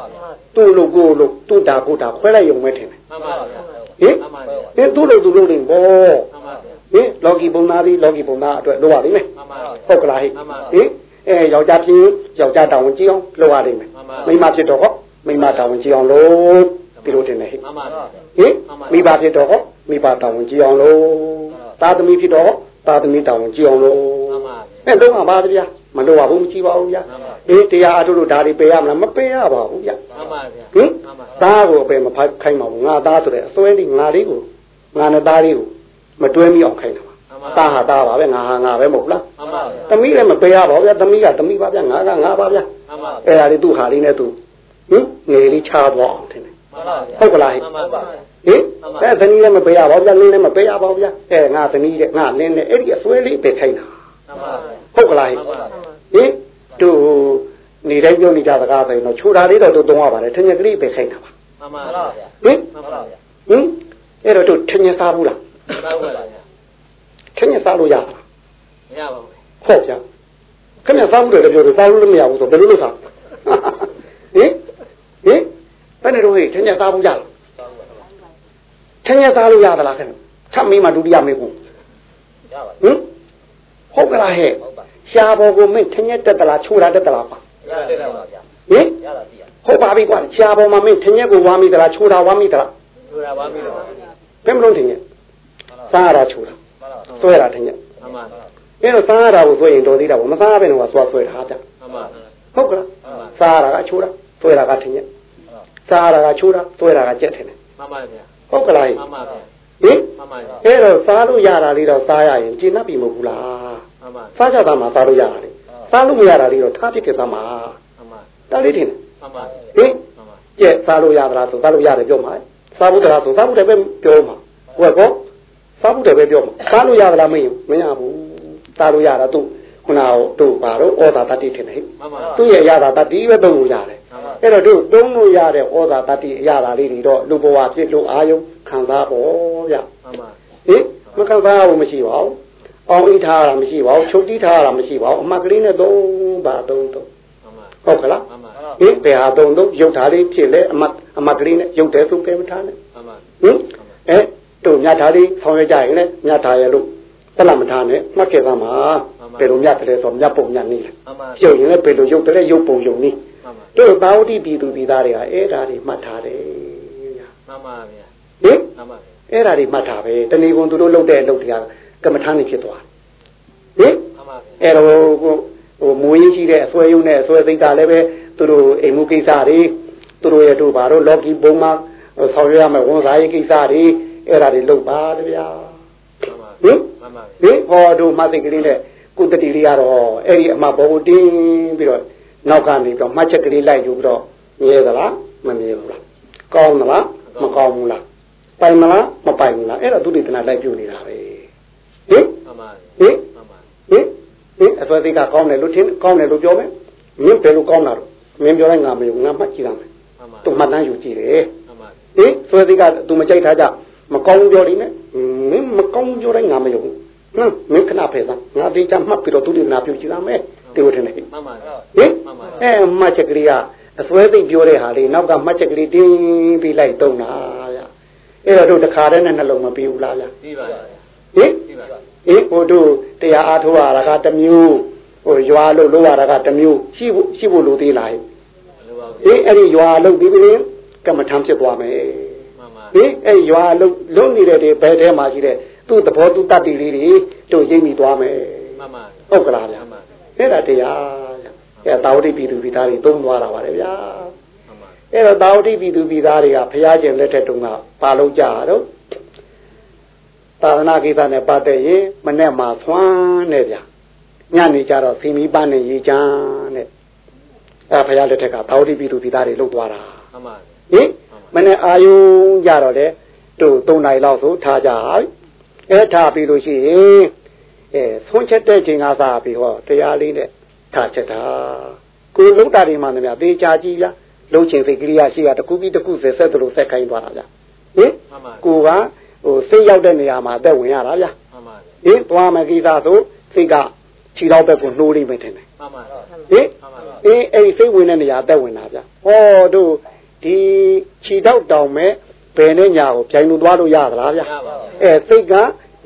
သူ့လို့ကိုယ်လို့သူ့တာကိုယ်တာခွဲလိုက်ရုံပဲထင်တယ်မှန်ပါဟင်မှန်ပါဟင်သူ့လို့သူ့လို့နေဘောမှန်ပါဟင်လောကီပုံသားသည်လောကီပုံသားအတွက်လုပ်ရလိမ့်မယ်မှန်ပါဟုတ်ကလားဟိမှန်ပါဟင် အဲယောက်ျားဖြစ်ရင်ယောက်ျားတောင်းဝင်ကြည့်အောင်လုပ်ရလိမ့်မယ်မှန်ပါမိန်းမဖြစ်တော့ဟောမိန်းမတောင်းဝင်ကြည့်အောင်လုပ်ဒီလိုတင်တယ်ဟိမှန်ပါဟင်မိဘဖြစ်တော့ဟောမိဘတောင်းဝင်ကြည့်အောင်လုပ်သားသမီးဖြစ်တော့ဟောသားသမီးတောင်းဝင်ကြည့်အောင်လုပ်မှန်ပါအဲတော့မှာပါဗျာမလုပ်ရဘူးမကြည့်ပါဘူးဗျာမှန်ပါအေးတရားအထုလို့ဒါတွေပေးရမလားမပေးရပါဘူးဗျာမှန်ပါဗျာဟင်မှန်ပါသားကိုအပေမဖိုက်ခိုင်းပါဘူးငါသားဆိုတဲ့အစွဲလေးငါလေးကိုငါနဲ့သားလေးကိုမတွဲမိအောင်ခိုင်းတာ ပါသားဟာသားပါပဲငါဟာငါပဲမဟုတ်လားမှန်ပါသမီးလည်းမပေးရပါဘူးဗျာသမီးကသမီးပါဗျာငါကငါပါဗျာမှန်ပါအဲ့ဒါလေးသူ့ဟာလေးနဲ့သူဟင်ငယ်လေးချားသွားအောင်ထင်တယ်မှန်ပါဟုတ်ကလားဟိမှန်ပါဟင်အဲ့သမီးလည်းမပေးရပါဘူးဗျာလင်းလည်းမပေးရပါဘူးဗျာအဲငါသမီးတဲ့ငါလင်းတဲ့အဲ့ဒီအစွဲလေးပဲခိုင်းတာမှန်ပါဟုတ်ကလားဟိမှန်ပါဟင်တို့နေတိုင်းပြောနေကြစကားဆိုရင်တော့ခြူတာလေးတော့တို့သုံးရပါတယ်ထင်ရကလေးပဲခိုင်းတာပါမှန်ပါဗျာဟင်မှန်ပါဗျာဟင်အဲ့တော့တို့ထင်ရစားဘူးလားသာဝတ်ပါဗျာ ထင်ရစားလို့ရပါလားမရပါဘူးဟုတ်ဗျာခင်ဗျစားမှုတယ်ပြောတယ်စားလို့လည်းမရဘူးဆိုဘယ်လိုလုပ်စားဟင်ဟင်ဘယ်နဲ့တော့ဟဲ့ထင်ရစားဘူးရလားထင်ရစားလို့ရသလားခင်ဗျချက်မင်းမဒုတိယမေးဘူးရပါဟင်ဟုတ်ကလားဟဲ့ဟုတ်ပါရှားပေါ်ကိုမင်းထင်ရတက်တလားချိုးတာတက်တလားပါရတယ်ပါဗျာဟင်ရတာသိရဟုတ်ပါပြီကွာရှားပေါ်မှာမင်းထင်ရက်ကိုဝါမိသလားချိုးတာဝါမိသလားလူရပါပြီတော့ဘယ်မလို့ထင်ရက်စားရတာချိုးတာ ဆွဲတာထင်ရက်မှန်ပါအဲ့တော့စားရတာကိုဆွဲရင်တော်သေးတာပေါ့မစားဘဲတော့ဆွဲဆွဲတာဗျမှန်ပါဟုတ်ကလားစားရတာကချိုးတာဆွဲတာကထင်ရက်စားရတာကချိုးတာဆွဲတာကကြက်ထင်တယ်မှန်ပါဗျာဟုတ်ကလားဟင်မှန်ပါဗျာဟင်မှန်ပါဗျာအဲ့တော့စားလို့ရတာလေးတော့စားရရင်ကျင့်တတ်ပြီမဟုတ်ဘူးလားမှန်ပါစားကြတာမှစားလို့ရတာလေစားလို့မရတာလေးတော့ထားပြစ်ခဲ့သမှာမှန်ပါတားလေးထင်တယ်မှန်ပါဟင်မှန်ပါကြက်စားလို့ရသလားဆိုစားလို့ရတယ်ပြောမှာစားဖို့တလားဆိုစားဖို့တယ်ပဲပြောမှာဟုတ်ကော စားဖို့တယ်ပဲပြောမှာစားလို့ရသလားမင်းမရဘူးစားလို့ရတာသူခုနကတို့ပါတော့ဩသာတတိထင်တယ်ဟဲ့မှန်ပါသူ့ရဲ့ရတာတတိပဲသုံးလို့ရတယ်အဲ့တော့တို့သုံးလို့ရတဲ့ဩဇာတတ္တိအရာလေးတွေတော့လူဘဝဖြစ်လို့အာယုခံစားပေါ့ဗျမှန်ပါဟင်မခံစားရဘူးမရှိပါဘူးအောင်အိထားရတာမရှိပါဘူးချုပ်တီးထားရတာမရှိပါဘူးအမှတ်ကလေးနဲ့သုံးပါသုံးသုံးမှန်ပါဟုတ်ကလားမှန်ပါဟင်ဘယ်ဟာသုံးသုံးရုပ်ဓာတ်လေးဖြစ်လဲအမှတ်အမှတ်ကလေးနဲ့ရုပ်တယ်ဆိုပဲမထားနဲ့မှန်ပါဟင်အဲ တို့မြတ်ဓာတ်လေးဆောင်ရွက်ကြရင်လည်းမြတ်ဓာတ်ရလို့တက်လာမထားနဲ့မှတ်ခဲ့သားမှာဘယ်လိုမြတ်တယ်ဆိုမြတ်ပုံမြတ်နည်းမှန်ပါပြုတ်ရင်လည်းဘယ်လိုရုပ်တယ်ရုပ်ပုံရုပ်နည်းမှန်ပါတို့သာဝတိပြည်သူပြည်သားတွေကအဲ့ဒါတွေမှတ်ထားတယ်ဗျာမှန်ပါဗျာဟင်မှန်ပါအဲ့ဒါတွေမှတ်ထားပဲတဏီကုံသူတို့လုပ်တဲ့အလုပ်တွေကကမ္မထာနေဖြစ်သွားတယ်ဟင်မှန်ပါဗျာအဲ့တော့ဟိုဟိုမွေးကြီးတဲ့အစွဲယုံနဲ့အစွဲသိက္ခာလည်းပဲသူတို့အိမ်မှုကိစ္စတွေသူတို့ရဲ့တို့ဘာတို့လော်ကီဘုံမှာဆောင်ရွက်ရမယ်ဝန်စားရေးကိစ္စတွေ အဲ့ဒါတွေလုပ်ပါတဗျာမှန်ပါဟင်မှန်ပါဟင်ဟောတို့မှတ်သိကလေးနဲ့ကုတတိလေးကတော့အဲ့ဒီအမှဘောတင်းပြီးတော့နောက်ကနေပြီးတော့မှတ်ချက်ကလေးလိုက်ယူပြီးတော့မြဲသလားမမြဲဘူးလားကောင်းသလားမကောင်းဘူးလားပိုင်မလားမပိုင်ဘူးလားအဲ့တော့သူတိတနာလိုက်ပြုနေတာပဲဟင်မှန်ပါဟင်မှန်ပါဟင်ဟင်အစွဲသိကကောင်းတယ်လို့ထင်ကောင်းတယ်လို့ပြောမယ်မင်းဘယ်လိုကောင်းတာတော့မင်းပြောလိုက်ငါမယုံငါမှတ်ကြည့်ရမယ်မှန်ပါသူမှတ်တမ်းယူကြည့်တယ်မှန်ပါဟင်စွဲသိကသူမကြိုက်ထားကြ မကောင်းပြောနေနဲ့မင်းမကောင်းပြောတိုင်းငါမယုံဟမ်မင်းခဏဖယ်သားငါဒီချမှတ်ပြီးတော့သူတိနာပြုကြည့်ရမယ်တေဝထနေဟင်မှန်ပါအဲမှတ်ချက်ကလေးကအစွဲသိပြောတဲ့ဟာလေးနောက်ကမှတ်ချက်ကလေးတင်းပြီးလိုက်တုံးတာဗျအဲ့တော့တို့တခါတည်းနဲ့နှလုံးမပြီးဘူးလားဗျပြီးပါဗျာဟင်ပြီးပါဟင်ဟိုတို့တရားအားထုတ်ရတာကတစ်မျိုးဟိုရွာလို့လို့ရတာကတစ်မျိုးရှိဖို့ရှိဖို့လိုသေးလားဟင်လိုပါဟင်အဲ့ဒီရွာလို့ပြီးပြီးကမ္မထမ်းဖြစ်သွားမယ် မှန်ပါဟင်အဲ့ရွာလို့လုံးနေတဲ့တွေဘယ်ထဲမှာရှိတဲ့သူ့သဘောသူတတ်တည်လေးတွေတို့ရိပ်မိသွားမယ်မှန်ပါဟုတ်ကလားဗျာမှန်ပါအဲ့ဒါတရားဗျအဲ့တာဝတိပြည်သူပြည်သားတွေသုံးသွားတာပါလေဗျာမှန်ပါအဲ့တော့တာဝတိပြည်သူပြည်သားတွေကဘုရားရှင်လက်ထက်တုန်းကပါလို့ကြတော့သာသနာကိစ္စနဲ့ပတ်သက်ရင်မနဲ့မှာသွမ်းနဲ့ဗျာညနေကြတော့ဖီမီပန်းနဲ့ရေချမ်းနဲ့အဲ့ဘုရားလက်ထက်ကတာဝတိပြည်သူပြည်သားတွေလှုပ်သွားတာမှန်ပါဟင် မနဲ့အာယုံကြတော့လေတို့၃နိုင်လောက်ဆိုထားကြပြီအဲ့ထားပြီးလို့ရှိရင်အဲဆွန့်ချက်တဲ့ချိန်ကစားပြီးဟောတရားလေးနဲ့ထားချက်တာကိုလုံတာတွေမှန်တယ်ဗျာသေချာကြည့်ဗျာလုံချင်စိတ်ကလေးရရှိတာတစ်ခုပြီးတစ်ခုဆက်ဆက်သလိုဆက်ခိုင်းသွားတာဗျာဟင်မှန်ပါကိုကဟိုစိတ်ရောက်တဲ့နေရာမှာအသက်ဝင်ရတာဗျာမှန်ပါဟင်သွားမယ်ကိစ္စဆိုစိတ်ကခြေတော့ဘက်ကိုနှိုးလိမ့်မယ်ထင်တယ်မှန်ပါဟင်မှန်ပါအေးအဲ့စိတ်ဝင်တဲ့နေရာအသက်ဝင်တာဗျာဟောတို့ ဒီခြေတော့တောင်မဲ့ဘယ်နဲ့ညာကိုပြိုင်လို့သွားလို့ရသလားဗျာရပါဗျာအဲစိတ်က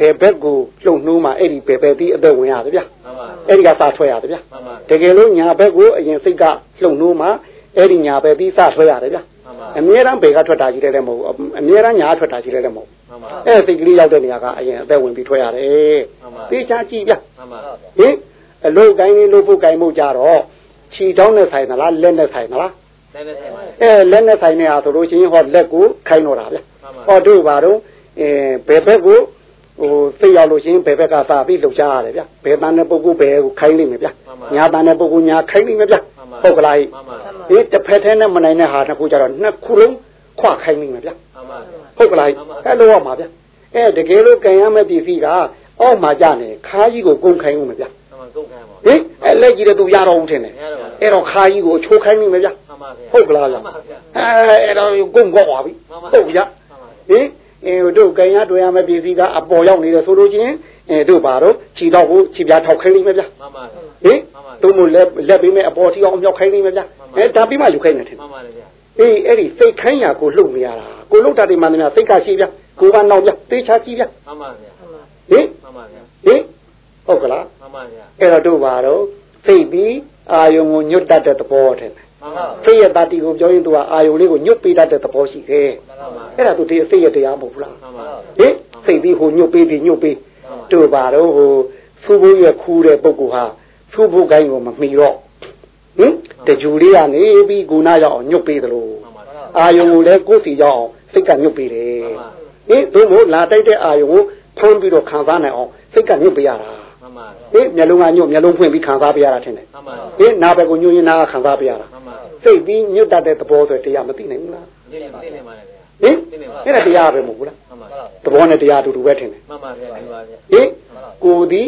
ဘယ်ဘက်ကိုလှုပ်နှိုးမှအဲ့ဒီဘယ်ဘက်ဒီအသက်ဝင်ရတယ်ဗျာမှန်ပါအဲ့ဒီကစထွက်ရတယ်ဗျာမှန်ပါတကယ်လို့ညာဘက်ကိုအရင်စိတ်ကလှုပ်နှိုးမှအဲ့ဒီညာဘက်ဒီစထွက်ရတယ်ဗျာမှန်ပါအမြဲတမ်းဘယ်ကထွက်တာကြီးတယ်လည်းမဟုတ်ဘူးအမြဲတမ်းညာထွက်တာကြီးတယ်လည်းမဟုတ်ဘူးမှန်ပါအဲ့စိတ်ကလေးရောက်တဲ့နေရာကအရင်အသက်ဝင်ပြီးထွက်ရတယ်မှန်ပါသိချကြည့်ဗျာမှန်ပါဟင်အလုတ်ကိုင်းလေးလို့ဖို့ကိုင်းမှုကြတော့ခြီတောင်းနဲ့ဆိုင်သလားလက်နဲ့ဆိုင်သလားလည်းလည်းဆိုင်ပါ အဲလက်နဲ့ဆိုင်နေတာဆိုလို့ရှိရင်ဟောလက်ကိုခိုင်းတော့တာဗျမှန်ပါဟောတို့ပါတော့အဲဘယ်ဘက်ကိုဟိုသိရောက်လို့ရှိရင်ဘယ်ဘက်ကစားပြီးလှုပ်ရှားရတယ်ဗျဘယ်တန်းတဲ့ပုဂ္ဂိုလ်ဘယ်ကိုခိုင်းလိမ့်မယ်ဗျညာတန်းတဲ့ပုဂ္ဂိုလ်ညာခိုင်းလိမ့်မယ်ဗျဟုတ်ကလားမှန်ပါဒီတစ်ဖက်ထဲနဲ့မနိုင်တဲ့ဟာတစ်ခုကြတော့နှစ်ခုလုံးခွခိုင်းလိမ့်မယ်ဗျမှန်ပါဟုတ်ကလားအဲ့လိုရမှာဗျအဲတကယ်လို့ကံရမယ့်ပစ္စည်းကအောက်မှာကြနေခါးကြီးကိုကုန်ခိုင်းဦးမယ်ဗျမှန်ပါကုန်ခံပါဟင်အဲလက်ကြီးတဲ့သူရတော့ဦးထင်တယ်ရတော့ပါအဲ့တော့ခါကြီးကိုအချိုးခိုင်းမိမယ်ဗျမှန်ပါဗျာ ဟုတ်ကလားဗျမှန်ပါဗျာအဲအဲ့တော့ကုန်ကောက်သွားပြီမှန်ပါဟုတ်ဗျမှန်ပါဟင်အဲတို့ကံရတွေ့ရမယ့်ပစ္စည်းကအပေါ်ရောက်နေတယ်ဆိုလို့ချင်းအဲတို့ပါတော့ခြေတော့ကိုခြေပြားထောက်ခိုင်းလိမ့်မယ်ဗျမှန်ပါဗျာဟင်တို့မို့လက်လက်ပြီးမဲ့အပေါ်ထီအောင်မြောက်ခိုင်းလိမ့်မယ်ဗျအဲဒါပြီးမှယူခိုင်းတယ်ထင်မှန်ပါလေဗျာအေးအဲ့ဒီစိတ်ခိုင်းရာကိုလှုပ်နေရတာကိုလှုပ်တာဒီမှန်တယ်များစိတ်ကရှိဗျကိုကနောက်ဗျသေချာကြည့်ဗျမှန်ပါဗျာဟင်မှန်ပါဗျာဟင်ဟုတ်ကလားမှန်ပါဗျာအဲ့တော့တို့ပါတော့စိတ်ပြီးအာယုံကိုညွတ်တတ်တဲ့သဘောထင်တယ်မှန်ပါ စိတ်ရတတိကိုပြောရင်သူကအာယုံလေးကိုညွတ်ပေးတတ်တဲ့သဘောရှိခဲ့မှန်ပါအဲ့ဒါသူဒီစိတ်ရတရားမဟုတ်ဘူးလားမှန်ပါဟင်စိတ်ပြီးဟိုညွတ်ပေးပြီးညွတ်ပေးတို့ပါတော့ဟိုဖူးဖို့ရခူးတဲ့ပုဂ္ဂိုလ်ဟာဖူးဖို့ကိုင်းကိုမမီတော့ဟင်တကြူလေးကနေပြီးဂုဏရောက်အောင်ညွတ်ပေးသလိုမှန်ပါအာယုံကိုလည်းကိုယ်စီရောက်အောင်စိတ်ကညွတ်ပေးတယ်မှန်ပါဟင်တို့မို့လာတိုက်တဲ့အာယုံကိုဖုံးပြီးတော့ခံစားနိုင်အောင်စိတ်ကညွတ်ပေးရတာမှန်ပါ ဟင်မျက်လုံးကညွတ်မျက်လုံးဖွင့်ပြီးခံစားပေးရတာထင်တယ်မှန်ပါဟင်နာဘက်ကိုညွတ်ရင်နာကခံစားပေးရတာမှန်ပါစိတ်ပြီးညွတ်တတ်တဲ့သဘောဆိုတရားမသိနိုင်ဘူးလားဒီနေ့သိနေပါလေဗျာဟင်အဲ့ဒါတရားပဲမဟုတ်ဘူးလားမှန်ပါသဘောနဲ့တရားအတူတူပဲထင်တယ်မှန်ပါဗျာဒီပါဗျာဟင်ကိုဒီ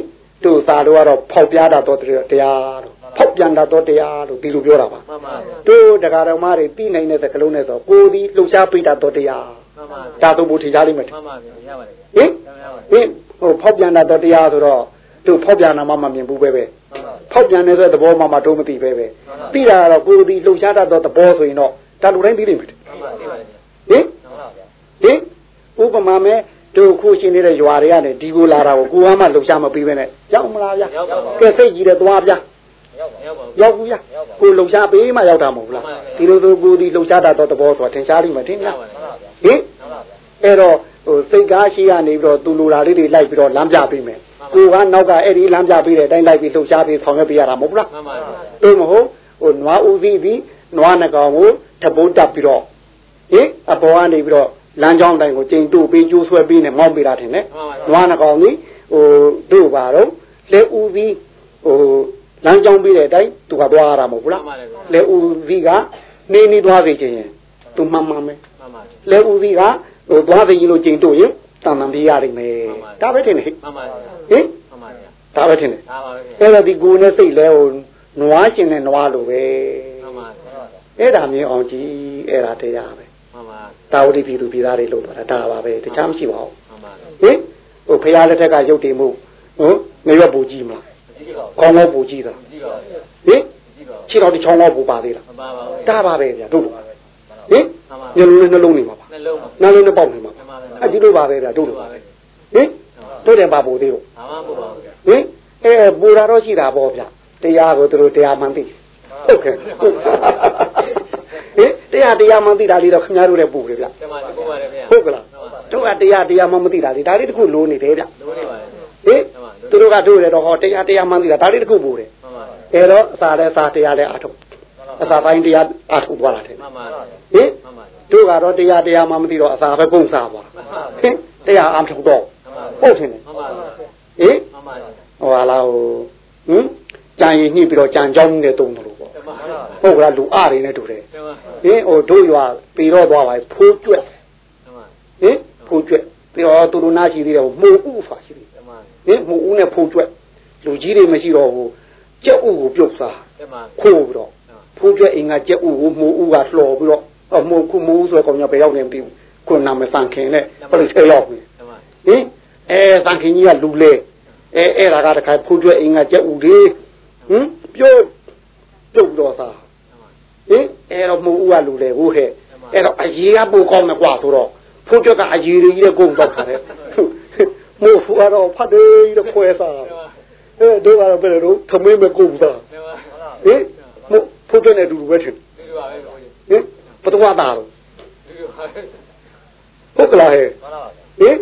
တို့သာတော့ကတော့ဖောက်ပြတာတော့တရားတော့ဖောက်ပြန်တတ်သောတရားလို့ဒီလိုပြောတာပါမှန်ပါဗျာတို့တရားတော်မတွေပြီးနိုင်တဲ့သကလုံးနဲ့ဆိုကိုယ်ဒီလှုပ်ရှားပိတတ်သောတရားမှန်ပါဗျာဒါသုံးဖို့ထင်ရှားလိမ့်မယ်ထင်မှန်ပါဗျာရပါတယ်ဟင်ဗျာရပါတယ်ဟင်ဟိုဖောက်ပြန်တတ်သောတရားဆိုတော့ တို့ဖောက်ပြန်တာမှမမြင်ဘူးပဲပဲမှန်ပါဖောက်ပြန်နေတဲ့သဘောမှမတို့မသိပဲပဲသိတာကတော့ကိုယ်ဒီလှုပ်ရှားတတ်သောသဘောဆိုရင်တော့ဒါလူတိုင်းသိလိမ့်မယ်ထင်မှန်ပါသိပါတယ်ဗျာဟင်မှန်ပါဗျာဟင်ဥပမာမဲ့တို့ခုရှင်နေတဲ့ရွာတွေကနေဒီကိုလာတာကိုကိုကမှလှုပ်ရှားမပြီးပဲနဲ့ရောက်မလားဗျာကဲစိတ်ကြီးတဲ့သွားဗျာရောက်ပါဘူးရောက်ဘူးဗျာကိုလှုပ်ရှားပေးမှရောက်တာမဟုတ်ဘူးလားဒီလိုဆိုကိုဒီလှုပ်ရှားတတ်သောသဘောဆိုတာထင်ရှားလိမ့်မယ်ထင်ရလားပါတယ်ဗျာဟင်မှန်ပါဗျာအဲ့တော့ဟိုစိတ်ကားရှိကနေပြီးတော့သူလိုတာလေးတွေလိုက်ပြီးတော့လမ်းပြပေးမယ် ကိုကနောက်ကအဲ့ဒီလမ်းပြပေးတဲ့အတိုင်းလိုက်ပြီးလှုပ်ရှားပြီးဆောင်ရွက်ပေးရတာမဟုတ်ဘူးလားမှန်ပါဗျာတို့မဟုတ်ဟိုနွားဦးစီးပြီးနွားနှကောင်ကိုတပုတ်တက်ပြီးတော့ဟင်အပေါ်ကနေပြီးတော့လမ်းကြောင်းတိုင်းကိုကျိန်တူပေးကျိုးဆွဲပေးနေမောင်းပေးတာထင်တယ်မှန်ပါနွားနှကောင်ကြီးဟိုတို့ပါတော့လက်ဦးစီးဟိုလမ်းကြောင်းပေးတဲ့အတိုင်းသူကသွားရတာမဟုတ်ဘူးလားမှန်ပါတယ်ဗျာလက်ဦးစီးကနေနေသွားစေခြင်းရင်သူမှန်မှန်ပဲမှန်ပါဗျာလက်ဦးစီးကဟိုသွားစေရင်လို့ကျိန်တို့ရင် တန်တန်ပြေးရနိုင်မယ်မှန်ပါဒါပဲထင်တယ်ဟင်မှန်ပါဗျာဟင်မှန်ပါဗျာဒါပဲထင်တယ်ဒါပါပဲဗျာအဲ့တော့ဒီကိုယ်နဲ့စိတ်လဲဟိုနွားရှင်နဲ့နွားလိုပဲမှန်ပါဗျာအဲ့ဒါမြင်အောင်ကြည့်အဲ့ဒါတရားပဲမှန်ပါတာဝတိပြည်သူပြည်သားတွေလို့တော့ဒါပါပဲတခြားမရှိပါဘူးမှန်ပါဗျာဟင်ဟိုဖရာလက်ထက်ကရုပ်တည်မှုဟင်မရွက်ပူကြီးမလားကြည့်ပါဦးခေါင်းကောပူကြီးသလားကြည့်ပါဦးဟင်ကြည့်ပါဦးခြေတော်ဒီချောင်းကောပူပါသေးလားမှန်ပါပါဒါပါပဲဗျာတို့လို ဟင်မှန်ပါညလုံးနဲ့နှလုံးနေမှာပါနှလုံးပါနှလုံးနဲ့ပေါက်နေမှာမှပါန်ပါဗျာအဲ့ဒီလိုပါပဲဗျာတို့လိုပါပဲဟင်တို့တယ်ပါပူသေးလို့ဘာမှမဟုတ်ပါဘူးဗျာဟင်အဲပူတာတော့ရှိတာပေါ့ဗျာတရားကိုသူတို့တရားမှန်သိဟုတ်ကဲ့ဟင်တရားတရားမှန်သိတာလေးတော့ခင်ဗျားတို့လည်းပူတယ်ဗျာကျမဒီပို့ပါတယ်ဗျာဟုတ်ကလားတို့ကတရားတရားမှမသိတာလေဒါလေးတခုလိုနေတယ်ဗျလိုနေပါတယ်ဟင်သူတို့ကတို့တယ်တော့ဟောတရားတရားမှသိတာဒါလေးတခုပူတယ်မှန်ပါအဲတော့အစာလည်းစာတရားလည်းအထုတ် အစာပိုင်းတရားအထုတ်သွားတာတဲ့မှန်ပါဟင်မှန်ပါတို့ကတော့တရားတရားမှမသိတော့အစာပဲပုံစားသွားဟင်တရားအထုတ်တော့ဟုတ်တယ်မှန်ပါဟင်မှန်ပါဟိုဟာလားဟိုဟင်ကြံရင်ညှိပြီးတော့ကြံကြောင်းနဲ့တုံးတယ်လို့ပေါ့ကျမဟုတ်ကလားလူအတွေနဲ့တူတယ်ကျမဟင်ဟိုတို့ရွာပေတော့သွားပါဖိုးကျွက်ကျမဟင်ဖိုးကျွက်ပြီးတော့သူတို့နာရှိသေးတယ်ဟိုမှုဥဖာရှိသေးတယ်ကျမဟင်မှုဥနဲ့ဖိုးကျွက်လူကြီးတွေမရှိတော့ဘူးကြက်ဥကိုပြုတ်စားကျမခိုးပြီးတော့ ဖူးပြက်အိမ်ကကြက်ဥကိုမိုးဥကလှော်ပြီးတော့အမိုးခုမိုးဆိုကောင်ကဘယ်ရောက်နေမသိဘူးခုနာမစံခင်နဲ့ဘယ်လိုဆက်ရောက်ပြီဟင်အဲစံခင်ကြီးကလူလဲအဲအဲ့ဒါကတခါဖူးပြက်အိမ်ကကြက်ဥတွေဟင်ပြုတ်ပြုတ်တော့သာဟင်အဲ့တော့မိုးဥကလူလဲဟုတ်ဟဲ့အဲ့တော့အရေးကပိုကောင်းမယ်ကွာဆိုတော့ဖူးပြက်ကအရေးကြီးတဲ့ကုန်တော့ပါတယ်မို့ဖူကတော့ဖတ်တယ်တော့ခွဲစားအဲတို့ကတော့ဘယ်လိုတော့ခမင်းမကုန်တာဟင်မို့ ဖိုးကျွက်နဲ့အတူတူပဲထင်ဒီလိုပါပဲကိုကြီးဟင်ဘယ်တော့သားတော့ဒီလိုပါပဲဟုတ်ကလားဟဲ့မှန်ပါဟင်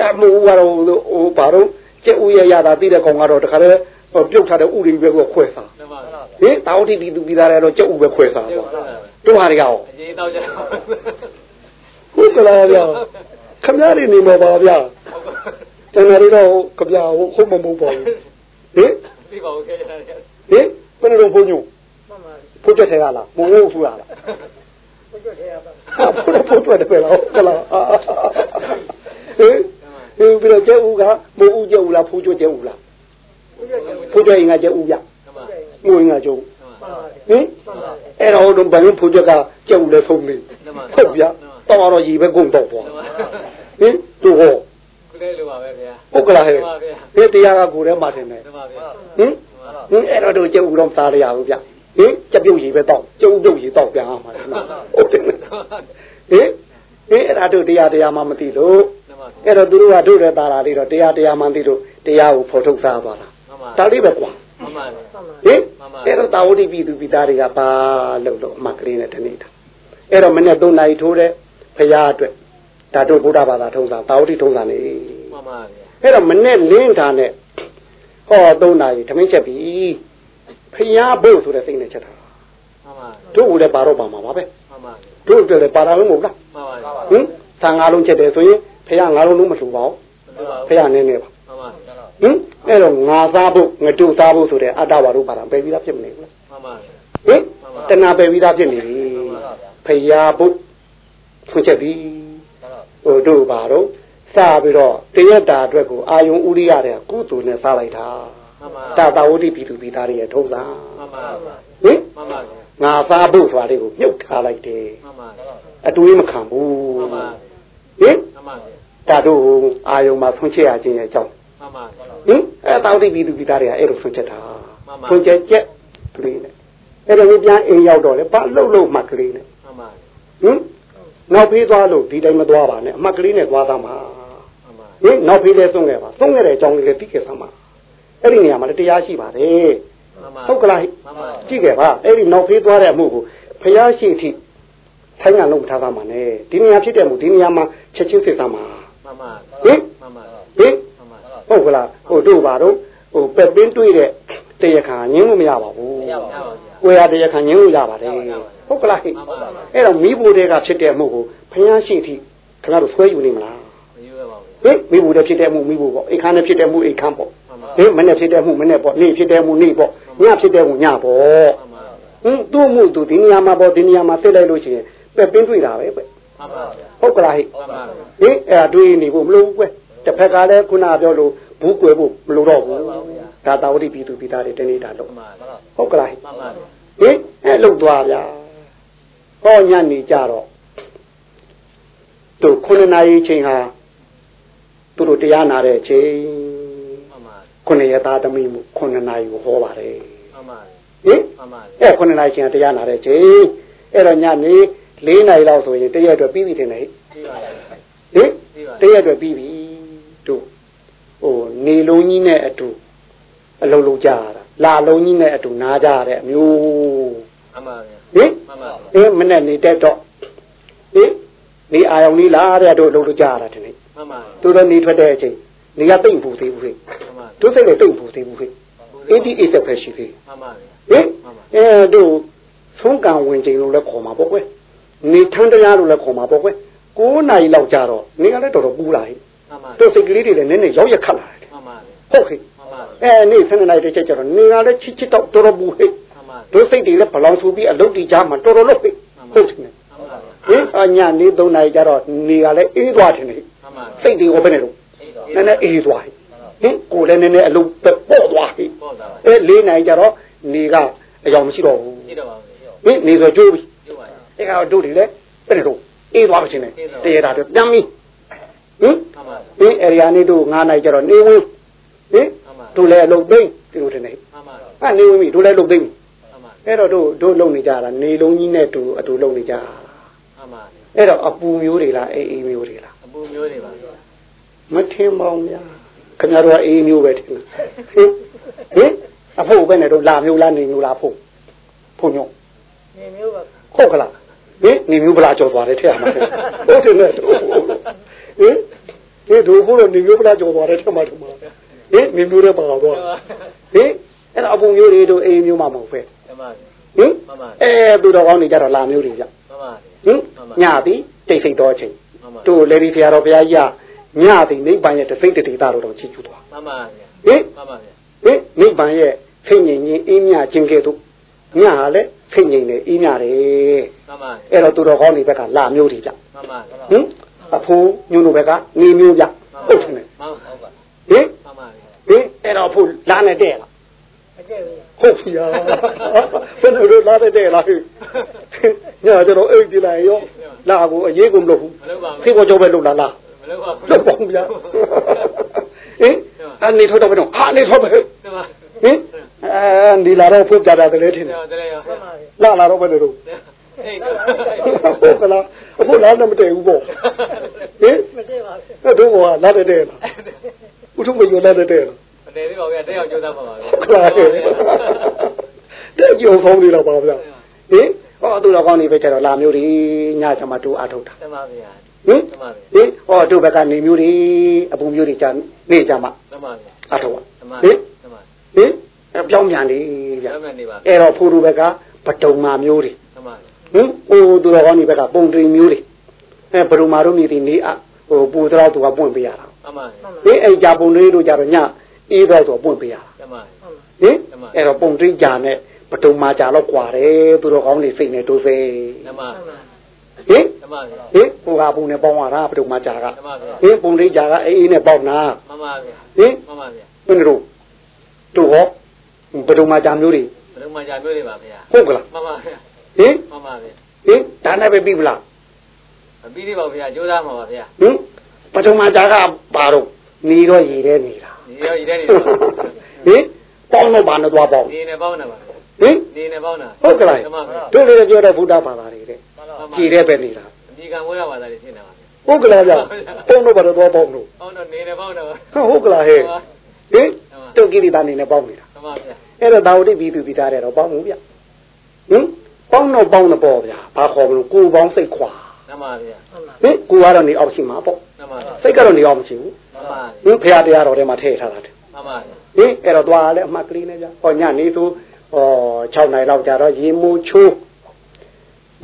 အမှုကတော့ဟိုဘာတော့ကျက်ဥရရတာသိတဲ့ကောင်ကတော့တခါတည်းပြုတ်ထားတဲ့ဥတွေပဲကိုခွဲစားကျမဟင်တာဝတိပြည်သူပြည်သားတွေကတော့ကျက်ဥပဲခွဲစားကျပေါ့မတို့ဟာတွေရောအရေးတော့ကျမဟုတ်ကလားဗျာခမရနေမှာပါဗျာတဏှာတွေတော့ခဗျာဟုတ်မမဟုတ်ပါဘူးဟင်ဒီပါဦးခဲ့ရတယ်ဟင်ဘယ်လိုဘုံညို ဖို့ကြက်ထဲကလားမဟုတ်ဘူးလားဖို့ကြက်ထဲကပါဖို့ကြက်တယ်ပဲလားဟုတ်ကလားဟင်ဟင်ပြီးတော့ကျက်ဥကမဟုတ်ကျက်ဥလားဖို့ကြက်ကျက်ဥလားဖို့ကြက်ရင်ကကျက်ဥဗျကျမငွေငါကျုံကျမဟင်အဲ့တော့တော့ဘယ်လိုဖို့ကြက်ကကျက်ဥလဲဆုံးနေဟုတ်ဗျာတော့တော့ရီပဲကုန်တော့သွားဟင်သူဟောခုလေးလိုပါပဲဗျာဟုတ်ကလားဟဲ့ကျမဗျာဒီတရားကကိုယ်ထဲမှာတင်တယ်ကျမဗျာဟင်ဟင်အဲ့တော့တို့ကျုပ်တော့စားရရဘူးဗျ ဟင်ကြက်ပြုတ်ရီပဲတော့ကျုပ်ပြုတ်ရီတော့ပြန်အောင်ပါဟုတ်တယ်ဟင်ဟင်အဲ့ဒါတို့တရားတရားမှမသိလို့ကျမအဲ့တော့သူတို့ကတို့တဲ့တာလာလေးတော့တရားတရားမှသိလို့တရားကိုဖော်ထုတ်စားသွားတာမှန်ပါဒါလေးပဲကွာမှန်ပါဟင်အဲ့တော့တာဝတိပြည်သူပြည်သားတွေကပါလို့လို့အမှကလေးနဲ့တနေတာအဲ့တော့မနေ့3နာရီထိုးတဲ့ဖရာအတွက်ဒါတို့ဗုဒ္ဓဘာသာထုံးတာတာဝတိထုံးတာနေမှန်ပါဗျာအဲ့တော့မနဲ့လင်းတာနဲ့ဟောသုံးနာရီထမင်းချက်ပြီ ဖျားဖို့ဆိုတဲ့စိတ်နဲ့ချက်တာမှန်ပါတို့ကလည်းပါတော့ပါမှာပါပဲမှန်ပါတို့အတွက်လည်းပါတာလုံးမဟုတ်လားမှန်ပါဟင်ဆံငါးလုံးချက်တယ်ဆိုရင်ဖျားငါးလုံးလုံးမလှူပါဘူးဖျားနည်းနည်းပါမှန်ပါဟင်အဲ့တော့ငါစားဖို့ငတို့စားဖို့ဆိုတဲ့အတ္တဝါတို့ပါတာပဲပြီးသားဖြစ်မနေဘူးလားမှန်ပါဟင်တဏှာပဲပြီးသားဖြစ်နေပြီဖျားဖို့ဖွင့်ချက်ပြီဟိုတို့ပါတော့စားပြီးတော့တရက်တာအတွက်ကိုအာယုံဥရိယတဲ့ကုသိုလ်နဲ့စားလိုက်တာ မှန်ပါဒါတာဝတိပြည်သူပြည်သားတွေရဲ့ထုံးစံမှန်ပါဟင်မှန်ပါဗျာငါသားဖို့ဆိုတာလေးကိုမြုပ်ထားလိုက်တယ်မှန်ပါအတွေးမခံဘူးမှန်ပါဟင်မှန်ပါဗျာဒါတို့အာယုံမှာဆွန့်ချက်ရခြင်းရဲ့အကြောင်းမှန်ပါဟင်အဲတာဝတိပြည်သူပြည်သားတွေကအဲ့လိုဆွန့်ချက်တာမှန်ပါဆွန့်ချက်ချက်ကလေးနဲ့အဲ့တော့ဒီပြန်အိမ်ရောက်တော့လေဘာလှုပ်လှုပ်မှကလေးနဲ့မှန်ပါဟင်နောက်ဖေးသွားလို့ဒီတိုင်းမသွားပါနဲ့အမှတ်ကလေးနဲ့သွားသားမှာမှန်ပါဟင်နောက်ဖေးလဲသုံးခဲ့ပါသုံးခဲ့တဲ့အကြောင်းလေးလည်းသိခဲ့သမှာ အဲ့ဒီနေရာမှာလည်းတရားရှိပါတယ်မှန်ပါဟုတ်ကလားမှန်ပါကြည့်ခဲ့ပါအဲ့ဒီနောက်ဖေးသွားတဲ့အမှုကိုဖျားရှိအထိထိုင်းကလုံးမထားသားမှာနဲ့ဒီနေရာဖြစ်တဲ့မှုဒီနေရာမှာချက်ချင်းစစ်သားမှာမှန်ပါဟင်မှန်ပါဟင်မှန်ပါဟုတ်ကလားဟိုတို့ပါတော့ဟိုပက်ပင်းတွေးတဲ့တရားခံငင်းလို့မရပါဘူးမရပါဘူးကိုရတရားခံငင်းလို့ရပါတယ်ဟုတ်ကလားဟိမှန်ပါအဲ့တော့မိဖို့တွေကဖြစ်တဲ့အမှုကိုဖျားရှိအထိခင်ဗျားတို့ဆွဲယူနေမလားမယူရပါဘူး ဟင်မိဖို့တွေဖြစ်တဲ့အမှုမိဖို့ပေါ့အိမ်ခမ်းနဲ့ဖြစ်တဲ့အမှုအိမ်ခမ်းပေါ့မှန်ပါဟင်မနဲ့ဖြစ်တဲ့အမှုမနဲ့ပေါ့နေ့ဖြစ်တဲ့အမှုနေ့ပေါ့ညဖြစ်တဲ့အမှုညပေါ့မှန်ပါဟင်သူ့မှုသူဒီနေရာမှာပေါ့ဒီနေရာမှာသိလိုက်လို့ရှိရင်ပက်ပင်းတွေ့တာပဲပဲမှန်ပါဗျာဟုတ်ကလားဟိမှန်ပါဟင်အဲ့ဒါတွေးနေဖို့မလိုဘူးကွတစ်ဖက်ကလည်းခုနပြောလို့ဘူးကွယ်ဖို့မလိုတော့ဘူးဒါတာဝတိပြည်သူပြည်သားတွေတနေ့တာလို့မှန်ပါဟုတ်ကလားဟိမှန်ပါဗျာဟင်အဲ့လုတ်သွားဗျာဟောညနေကြတော့သူခုနှစ်နာရီချိန်ဟာ သူတို့တရားနာတဲ့ချိန်မှန်ပါခုနှစ်ရက်သားသမီးမှုခုနှစ်နာရီကိုဟောပါတယ်မှန်ပါဟင်မှန်ပါအဲ့ခုနှစ်နာရီချိန်ကတရားနာတဲ့ချိန်အဲ့တော့ညနေ၄နာရီလောက်ဆိုရင်တရက်အတွက်ပြီးပြီထင်တယ်ဟိပြီးပါပြီဟင်ပြီးပါတရက်အတွက်ပြီးပြီတို့ဟိုနေလုံးကြီးနဲ့အတူအလုံးလုံးကြရတာလာလုံးကြီးနဲ့အတူနားကြရတဲ့အမျိုးမှန်ပါဗျာဟင်မှန်ပါအင်းမနဲ့နေတက်တော့ဟင်နေအာယောင်လေးလားတဲ့တို့အလုံးလုံးကြရတာဒီနေ့ မှန်ပါတို့တော့နေထွက်တဲ့အချိန်နေကတိတ်ဘူးသေးဘူးဟဲ့မှန်ပါတို့စိတ်လည်းတိတ်ဘူးသေးဘူးဟဲ့88တက်ပဲရှိသေးမှန်ပါဟဗျာင်အဲတို့သုံးကံဝင်ချိန်လို့လည်းခေါ်မှာပေါ့ကွယ်နေထန်းတရားလို့လည်းခေါ်မှာပေါ့ကွယ်9နာရီလောက်ကြာတော့နေကလည်းတော်တော်ပူလာဟဲ့မှန်ပါတို့စိတ်ကလေးတွေလည်းနည်းနည်းရောက်ရက်ခတ်လာတယ်မှန်ပါဟုတ်ကဲ့မှန်ပါအဲနေ7နာရီတစ်ချက်ကျတော့နေကလည်းချစ်ချစ်တော့တော်တော်ပူဟဲ့မှန်ပါတို့စိတ်တွေလည်းဘလောင်ဆူပြီးအလုတ်တီကြားမှာတော်တော်လို့ဟဲ့ဟုတ်တယ်မှန်ပါဟင်အညာနေ3နာရီကျတော့နေကလည်းအေးသွားတယ်နေမှန်ပါ စိတ်တွေကိုဘယ်နဲ့လို့နည်းနည်းအေးသွားဟဲ့ဟင်ကိုယ်လည်းနည်းနည်းအလုတ်ပေါ့သွားဟဲ့ပေါ့တာပါအဲ4နာရီကျတော့နေကအယောင်မရှိတော့ဘူးကြည့်တော့ပါဦးဟင်နေဆိုကျိုးပြီကျုပ်ပါအဲကတော့တို့တွေလည်းဘယ်နဲ့လို့အေးသွားပါချင်းနဲ့တရေတာတော့တမ်းပြီဟင်မှန်ပါဟင်အဲရီယာနေတို့9နာရီကျတော့နေဝင်ဟင်မှန်ပါတို့လည်းအလုတ်သိမ့်ဒီလိုတင်နေမှန်ပါအဲနေဝင်ပြီတို့လည်းအလုတ်သိမ့်ပြီမှန်ပါအဲ့တော့တို့တို့လုံနေကြတာနေလုံးကြီးနဲ့တူအတူလုံနေကြတာမှန်ပါအဲ့တော့အပူမျိုးတွေလားအေးအေးမျိုးတွေလား အပူမျိုးတွေပါမထင်ပါဘူးများခင်ဗျားတို့ကအေးမျိုးပဲထင်တာဟင်ဟင်အဖို့ပဲနဲ့တို့လာမျိုးလားနေမျိုးလားဖို့ဖို့ညောနေမျိုးပါဟုတ်ကလားဟင်နေမျိုးဗလာကြော်သွားတယ်ထည့်ရမှာဟုတ်တယ်နဲ့တို့ဟင်ဒီတို့ဖို့နေမျိုးဗလာကြော်သွားတယ်ထည့်မှာထင်မှာဟင်နေမျိုးတွေပါတော့ဟင်အဲ့တော့အပူမျိုးတွေတို့အေးမျိုးမှမဟုတ်ပဲမှန်ပါဟင်မှန်ပါအဲသူတော်ကောင်းနေကြတော့လာမျိုးတွေကြမှန်ပါဟင်ညပြီတိတ်ဆိတ်တော့အချိန်မှန်ပါ တို့လေဒီဖရာတော်ဘုရားကြီးကညသည်နိဗ္ဗာန်ရဲ့တစိတ်တဒေတာတော်တော်ချီးကျူးသွားမှန်ပါဗျာဟင်မှန်ပါဗျာဟင်နိဗ္ဗာန်ရဲ့ဖိတ်ငြိမ်ခြင်းအေးမြခြင်းကဲ့သို့ညဟာလည်းဖိတ်ငြိမ်တယ်အေးမြတယ်မှန်ပါအဲ့တော့သူတော်ကောင်းတွေဘက်ကလာမျိုးတွေကြမှန်ပါဟင်အဖိုးညွန့်တို့ဘက်ကနေမျိုးကြဟုတ်တယ်ဟင်မှန်ပါဟုတ်ပါဟင်မှန်ပါဗျာဟင်အဲ့တော့အဖိုးလာနေတဲ့လားအကျဲဘူး ဟုတ်ပြီယာဘယ်လိုလာတဲ့တဲ့လားဟင်ညကျွန်တော်အိတ်ပြလိုက်ရောလာကိုအရေးကိုမလုပ်ဘူးမလုပ်ပါဘူးဖေးပေါ်ကြောပဲလုပ်လာလားမလုပ်ပါဘူးလုပ်ပါဦးဗျာဟင်အနေထောက်တော့ဘယ်တော့ဟာအနေထောက်ပဲဟင်မှန်ပါအဲဒီလာတော့ဖုတ်ကြတာတည်းထင်တယ်တော်တယ်ရောမှန်ပါလာလာတော့ဘယ်လိုလုပ်အေးဟုတ်ကလားအခုလာတော့မတည့်ဘူးပေါ့ဟင်မတည့်ပါဘူးအဲ့တို့ကလာတဲ့တဲ့လားဥထုမယလာတဲ့တဲ့လား မတည့်သေးပါဘူးဗျာတက်ရောက်ကြိုးစားပါပါဟုတ်လားတဲ့ကြုံဖုံးနေတော့ပါဗျာဟင်ဟောသူတော်ကောင်းနေပဲကြတော့လာမျိုးတွေညချမှာတူအားထုတ်တာမှန်ပါဗျာဟင်ဟင်ဟောတို့ဘက်ကနေမျိုးတွေအပူမျိုးတွေကြာနေကြမှာမှန်ပါဗျာအားထုတ်ပါမှန်ပါဟင်မှန်ပါဟင်အပြောင်းပြန်နေဗျာရမယ်နေပါအဲ့တော့ဖိုးတို့ဘက်ကပတုံမာမျိုးတွေမှန်ပါဟင်ဟိုသူတော်ကောင်းဒီဘက်ကပုံတင်မျိုးတွေအဲဘရုမာတို့မြည်ဒီနေအဟိုပူတော့သူကပွင့်ပေးရတာမှန်ပါဟင်အဲ့ကြပုံတွေတို့ကြတော့ည အေးတော့ဆိုပွင့်ပေးရတာမှန်ပါဟင်အဲ့တော့ပုံတင်ကြနဲ့ပတုံမာကြတော့ကွာတယ်သူတော်ကောင်းတွေစိတ်နဲ့တိုးစေမှန်ပါဟင်မှန်ပါဗျာဟင်ဟိုကပုံနဲ့ပေါင်းရတာပတုံမာကြကမှန်ပါဗျာဟင်ပုံတင်ကြကအေးအေးနဲ့ပေါက်နာမှန်ပါဗျာဟင်မှန်ပါဗျာဘယ်လိုဟတို့ဟောဘယ်သူမှကြာမျိုးတွေဘယ်လိုမှကြာမျိုးတွေပါဗျာဟုတ်ကလားမှန်ပါဗျာဟင်မှန်ပါဗျာဟင်ဒါနဲ့ပဲပြီးပလားမပြီးသေးပါဘူးဗျာကြိုးစားမှာပါဗျာဟင်ပထမကြာကပါတော့နေတော့ရည်တဲ့နေတာ ဒီရောရည်တဲ့နေဟင်ပေါင်းတော့ဘာနဲ့သွားပေါင်းဒီနဲ့ပေါင်းတာပါဗျာဟင်ဒီနဲ့ပေါင်းတာဟုတ်ကလားမှန်ပါဗျာတို့လည်းပြောတဲ့ဗုဒ္ဓဘာသာတွေတဲ့ကြည်တဲ့ပဲနေတာဒီကံဝေးရပါသားတွေဖြစ်နေပါဗျာဟုတ်ကလားဗျပေါင်းတော့ဘာနဲ့သွားပေါင်းလို့ပေါင်းတော့နေနဲ့ပေါင်းတာပါဟုတ်ကလားဟဲ့ဟင်တို့ကိရိတာနေနဲ့ပေါင်းနေတာမှန်ပါဗျာအဲ့တော့ဒါဝတိပြီးသူပြီးသားတဲ့တော့ပေါင်းမှုဗျဟင်ပေါင်းတော့ပေါင်းတော့ပေါ့ဗျာဘာခေါ်မလို့ကိုယ်ပေါင်းစိတ်ခွာမှန်ပါဗျာဟင်ကိုကတော့နေအောင်ရှိမှာပေါ့မှန်ပါဗျာစိတ်ကတော့နေအောင်မရှိဘူးမှန်ပါ ဟင်ဖရာတရားတော်ထဲမှာထည့်ထားတာတဲ့မှန်ပါဗျာဟင်အဲ့တော့သွားလဲအမှတ်ကလေးနဲ့ဗျဟောညနေသူဟော6နိုင်လောက်ကြတော့ရေမိုးချိုး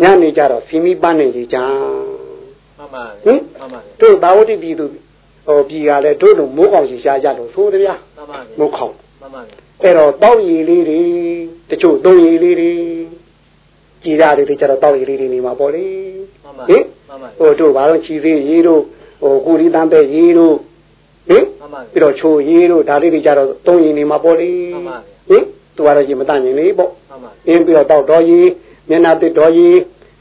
ညနေကြတော့စီမီပန်းနေကြီးကြမှန်ပါဟင်မှန်ပါတို့သာဝတိပြည်သူဟောပြည်ကလည်းတို့လိုမိုးကောင်စီရှားကြလို့ဆိုတယ်ဗျာမှန်ပါမိုးခေါင်မှန်ပါအဲ့တော့တောက်ရည်လေးတွေတချို့သုံးရည်လေးတွေကြည်ရတယ်တွေကျတော့တောက်ရည်လေးတွေနေမှာပေါ့လေမှန်ပါဟင်မှန်ပါဟိုတို့ဘာလို့ချီသေးရေးတို့ဟိုကိုရီတန်းပဲရေးတို့ ဟင်မှန်ပါပြီးတော့ချိုရေးတို့ဒါလေးတွေကြတော့သုံးရည်နေမှာပေါ့လေမှန်ပါဟင်သူကတော့ရေမတန့်ရင်လေပေါ့မှန်ပါအင်းပြီးတော့တောက်တော်ရေးမျက်နှာတစ်တော်ရေး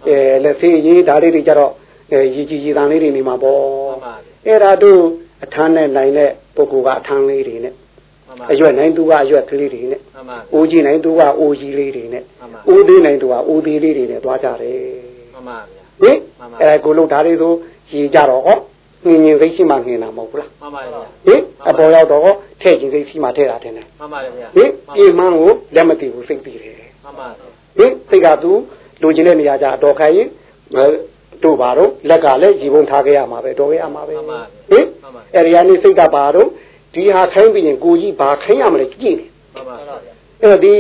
အဲလက်သေးရေးဒါလေးတွေကြတော့အဲရည်ကြည်ရည်တန်လေးတွေနေမှာပေါ့မှန်ပါအဲ့ဒါတို့အထမ်းနဲ့နိုင်တဲ့ပုဂ္ဂိုလ်ကအထမ်းလေးတွေနဲ့မှန်ပါအရွက်နိုင်သူကအရွက်ကလေးတွေနဲ့မှန်ပါအိုးကြီးနိုင်သူကအိုးကြီးလေးတွေနဲ့မှန်ပါအိုးသေးနိုင်သူကအိုးသေးလေးတွေနဲ့သွားကြတယ်မှန်ပါဗျာဟင်မှန်ပါအဲကိုလို့ဓာတ်လေးဆိုရေကြတော့ဟော ငင်ငင်စိတ်ရှိမှငင်တာမဟုတ်ဘူးလားမှန်ပါဗျာဟင်အပေါ်ရောက်တော့ဟောထဲ့ခြင်းစိတ်ရှိမှထဲ့တာတင်တယ်မှန်ပါဗျာဟင်ပြေမန်းကိုလက်မတည်ဘူးစိတ်တည်တယ်မှန်ပါဟင်စိတ်ကသူလိုချင်တဲ့နေရာကြအတော်ခိုင်းရင်တို့ပါတော့လက်ကလည်းရေပုံထားခဲ့ရမှာပဲတော်ခဲ့ရမှာပဲဟင်အဲဒီကနေစိတ်ကပါတော့ဒီဟာခိုင်းပြီးရင်ကိုကြီးဘာခိုင်းရမလဲကြည့်နေမှန်ပါဗျာအဲ့တော့ဒီ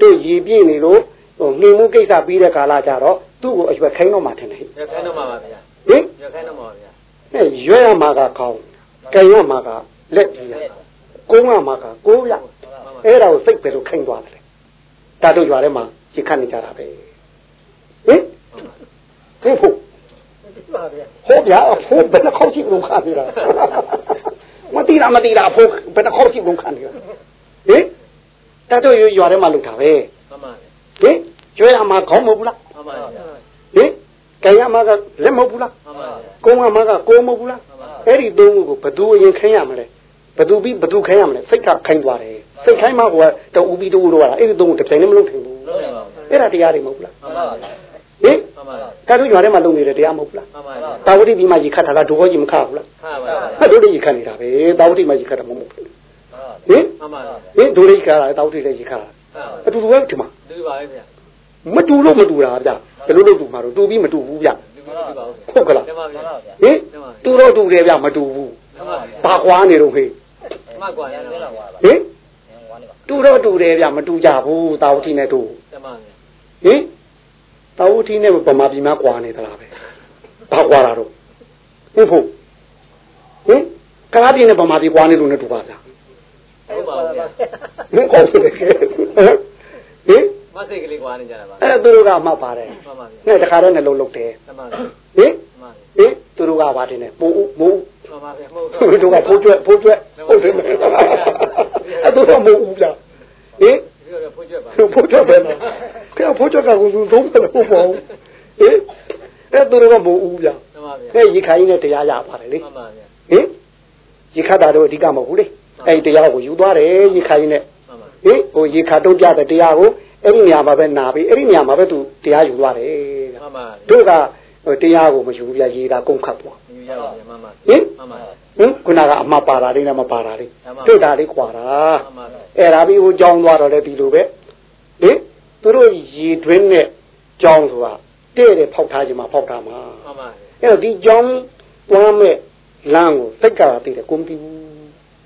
တို့ရည်ပြည့်နေလို့ဟိုနှင်းမှုကိစ္စပြီးတဲ့ကာလကြတော့သူ့ကိုအရွယ်ခိုင်းတော့မှထင်တယ်ဟင်ရခိုင်းတော့မှာပါဗျာဟင်ရခိုင်းတော့မှာပါဗျာအဲ့ ရွယ်ရမှာကကောင်းကံရမှာကလက်ကြီးရကုန်းရမှာကကိုးရအဲ့ဒါကိုစိတ်ပဲလို့ခိုင်းသွားတယ်ဒါတို့ရွာထဲမှာရှင်းခတ်နေကြတာပဲဟင်ဟင်ဖို့ဟုတ်ဗျာအဖိုးဘယ်နှခေါက်ရှိလို့ခါနေတာမတိတာမတိတာအဖိုးဘယ်နှခေါက်ရှိလို့ခါနေတာဟင်ဒါတို့ရွာထဲမှာလုပ်တာပဲမှန်ပါဟင်ကျွဲရမှာခေါင်းမဟုတ်ဘူးလားမှန်ပါဗျာဟင် ကံရမှာကလက်မဟုတ်ဘူးလားမှန်ပါဗျာကုန်းရမှာကကိုးမဟုတ်ဘူးလားအဲ့ဒီသုံးခုကိုဘသူအရင်ခိုင်းရမလဲဘသူပြီးဘသူခိုင်းရမလဲစိတ်ကခိုင်းသွားတယ်စိတ်ခိုင်းမှကိုကတူပြီးတူလို့ရတာအဲ့ဒီသုံးခုတစ်ပြိုင်တည်းမလုပ်ထင်ဘူးလုံးနေပါဗျာအဲ့ဒါတရားတွေမဟုတ်ဘူးလားမှန်ပါဗျာဟင်မှန်ပါဗျာကာတို့ညွာထဲမှာလုပ်နေတဲ့တရားမဟုတ်ဘူးလားမှန်ပါဗျာတာဝတိပြီးမှရေခတ်တာလားဒုဘောကြီးမခတ်ဘူးလားခါပါဗျာအဲ့တို့လည်းရေခတ်နေတာပဲတာဝတိမှရေခတ်တာမဟုတ်ဘူးဟင်မှန်ပါဗျာဟင်ဒုလေးခတ်တာတာဝတိလည်းရေခတ်တာအတူတူပဲဒီမှာဒီပါပဲဗျာ မတူလို့မတူတာဗျဘယ်လိုလုပ်တူမှာတော့တူပြီးမတူဘူးဗျဒီပါဒီပါဟုတ်ကလားမှန်ပါဗျာဟင်တူတော့တူတယ်ဗျမတူဘူးမှန်ပါဗျာဘာကွာနေတော့ဟေးမှတ်ကွာရတော့ပါဟင်တူတော့တူတယ်ဗျမတူကြဘူးတာဝတိနဲ့တူမှန်ပါဗျာဟင်တာဝတိနဲ့ဗမာပြည်မှာကွာနေသလားပဲဘာကွာတာတော့ဟုတ်ဖို့ဟင်ကလားပြည်နဲ့ဗမာပြည်ကွာနေလို့နဲ့တူပါဗျာဟုတ်ပါဗျာဟင်ကောင်းတယ်ဟင် မစိတ်ကလေးကွာနေကြတာပါအဲ့သူတို့ကမှတ်ပါတယ်မှန်ပါဗျာနဲ့တခါတည်းနဲ့လုံးလုံးတယ်မှန်ပါဗျာဟင်မှန်ပါဟင်သူတို့ကပါတယ်နဲ့ပို့ဦးမို့မှန်ပါဗျာမဟုတ်သူတို့ကဖိုးကျွဲဖိုးကျွဲဟုတ်တယ်အဲ့သူတို့မို့ဦးဗျာဟင်ဒီလိုဖိုးကျွတ်ပါဖိုးကျွဲပဲလားခင်ဗျဖိုးကျွဲကကိုစုသုံးတယ်ဟုတ်ပါဘူးဟင်အဲ့သူတို့ကမို့ဦးဗျာမှန်ပါဗျာအဲ့ရေခိုင်းနဲ့တရားရပါတယ်လေမှန်ပါဗျာဟင်ရေခတ်တာတော့အဓိကမဟုတ်ဘူးလေအဲ့ဒီတရားကိုယူသွားတယ်ရေခိုင်းနဲ့မှန်ပါဟင်ဟိုရေခါတုံးပြတဲ့တရားကို အဲ့ဒီနေရာမှာပဲနာပြီးအဲ့ဒီနေရာမှာပဲသူတရားယူသွားတယ်မှန်ပါတို့ကဟိုတရားကိုမယူဘူးပြရေတာကုန်ခတ်သွားယူရပါဗျာမှန်ပါဟင်မှန်ပါဟင်ခုနကအမှားပါတာလေးနဲ့မပါတာလေးမှန်ပါတို့တာလေးခွာတာမှန်ပါအဲ့ဒါပြီးဟိုကြောင်းသွားတော့လေဒီလိုပဲဟင်သူတို့ရေတွင်းနဲ့ကြောင်းဆိုတာတဲ့တဲ့ဖောက်ထားခြင်းမှာဖောက်တာမှာမှန်ပါအဲ့တော့ဒီကြောင်းတွမ်းမဲ့လမ်းကိုစိတ်ကလာသိတယ်ကိုမသိဘူး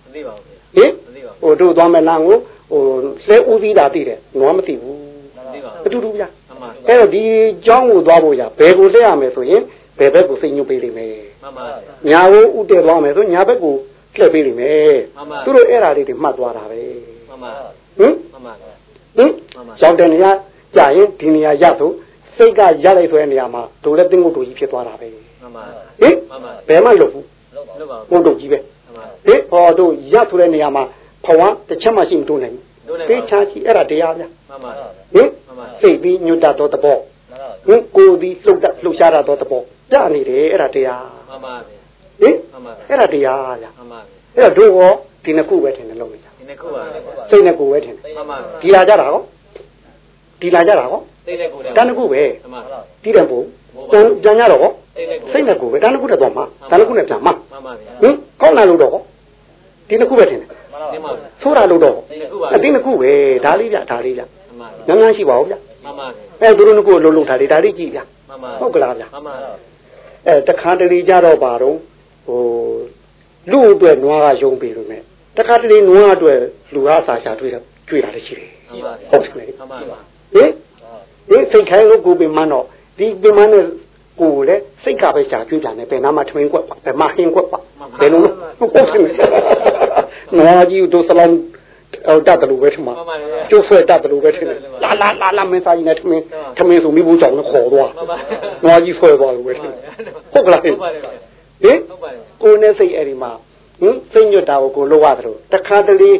မသိပါဘူးဗျာဟင်မသိပါဟိုတို့သွားမဲ့လမ်းကို ဟိုလဲဦးစီးတာသိတယ်ငွားမသိဘူးမသိပါအတူတူဗျာမှန်ပါအဲ့တော့ဒီကြောင်းကိုသွားဖို့ရဘယ်ကိုလက်ရမယ်ဆိုရင်ဘယ်ဘက်ကိုစိတ်ညွတ်ပေးလိမ့်မယ်မှန်ပါညာကိုဥတည်သွားမယ်ဆိုညာဘက်ကိုလှည့်ပေးလိမ့်မယ်မှန်ပါသူတို့အဲ့ဓာလေးတွေမှတ်သွားတာပဲမှန်ပါဟင်မှန်ပါဟင်မှန်ပါကြောင်းတဲ့နေရာကြာရင်ဒီနေရာရဆိုစိတ်ကရလိုက်ဆိုတဲ့နေရာမှာဒိုလည်းတင်းကိုတူကြီးဖြစ်သွားတာပဲမှန်ပါဟင်မှန်ပါဘယ်မှလွတ်ဘူးလုပ်ပါဘုံတုတ်ကြီးပဲမှန်ပါဟင်ဟောတို့ရဆိုတဲ့နေရာမှာ ဘဝတစ်ချက်မှရှိမတိုးနိုင်တို့ဘူးလည်းသိချာရှိအဲ့ဒါတရားဗျမှန်ပါဟင်မှန်ပါစိတ်ပြီးညွတ်တတ်သောသဘောဟင်ကိုယ်ပြီးလှုပ်တတ်လှုပ်ရှားတတ်သောသဘောကြနေတယ်အဲ့ဒါတရားမှန်ပါဗျာဟင်မှန်ပါအဲ့ဒါတရားဗျမှန်ပါအဲ့တော့တို့ရောဒီနှစ်ခုပဲထင်တယ်လုံးနေကြဒီနေ့ခုပါလေစိတ်နဲ့ကိုယ်ပဲထင်တယ်မှန်ပါဒီလာကြတာဟောဒီလာကြတာဟောသိတဲ့ကိုယ်တန်းတစ်ခုပဲမှန်ပါဒီတယ်ပို့ပြန်ပြန်ရတော့ဟောသိတဲ့ကိုယ်စိတ်နဲ့ကိုယ်ပဲတန်းတစ်ခုတည်းသွားမှာတန်းတစ်ခုနဲ့ပြန်မှာမှန်ပါဗျာဟင်ကောင်းလာလို့တော့ဟော ဒီနှစ်ခုပဲထင်တယ်ဒီမှာဆိုးတာလို့တော့ဟောဒီနေ့ခုပါအတင်းနှစ်ခုပဲဒါလေးဗျဒါလေးဗျမှန်ပါငန်းငန်းရှိပါဦးဗျမှန်ပါအဲသူတို့နှစ်ခုကိုလှုပ်လှုပ်ထားတယ်ဒါလေးကြည့်ဗျမှန်ပါဟုတ်ကလားဗျမှန်ပါအဲတခါတလေကြတော့ပါတော့ဟိုလူအတွက်နွားကယုံပြီလို့နဲ့တခါတလေနွားအတွက်လူကစာရှာတွေ့တာတွေ့တာလည်းရှိတယ်မှန်ပါဟုတ်တယ်လေမှန်ပါဟင်ဒီစိတ်ခိုင်းလို့ကိုပင်မတော့ဒီပင်မနဲ့ ကိုယ်လည်းစိတ်ကပဲရှာကြွကြတယ်ဘယ်နာမှထမင်းကွက်ပါဘယ်မှာဟင်းကွက်ပါဘယ်လိုလဲဟုတ်တယ်နွားကြီးတို့စလောင်းဟိုတတ်တယ်လို့ပဲထင်မှာမှန်ပါဗျာကျိုးဆွဲတတ်တယ်လို့ပဲထင်တယ်လာလာလာလာမင်းသားကြီးနဲ့ထမင်းထမင်းဆိုမိဘူးကြောင့်လည်းခေါ်သွားမှန်ပါနွားကြီးဆွဲသွားလို့ပဲထင်တယ်ဟုတ်ကလားဟင်ဟုတ်ပါတယ်ဗျာဟင်ဟုတ်ပါတယ်ကိုယ်နဲ့စိတ်အဲ့ဒီမှာဟင်စိတ်ညွတ်တာကိုကိုလောက်ရသလိုတခါတလေ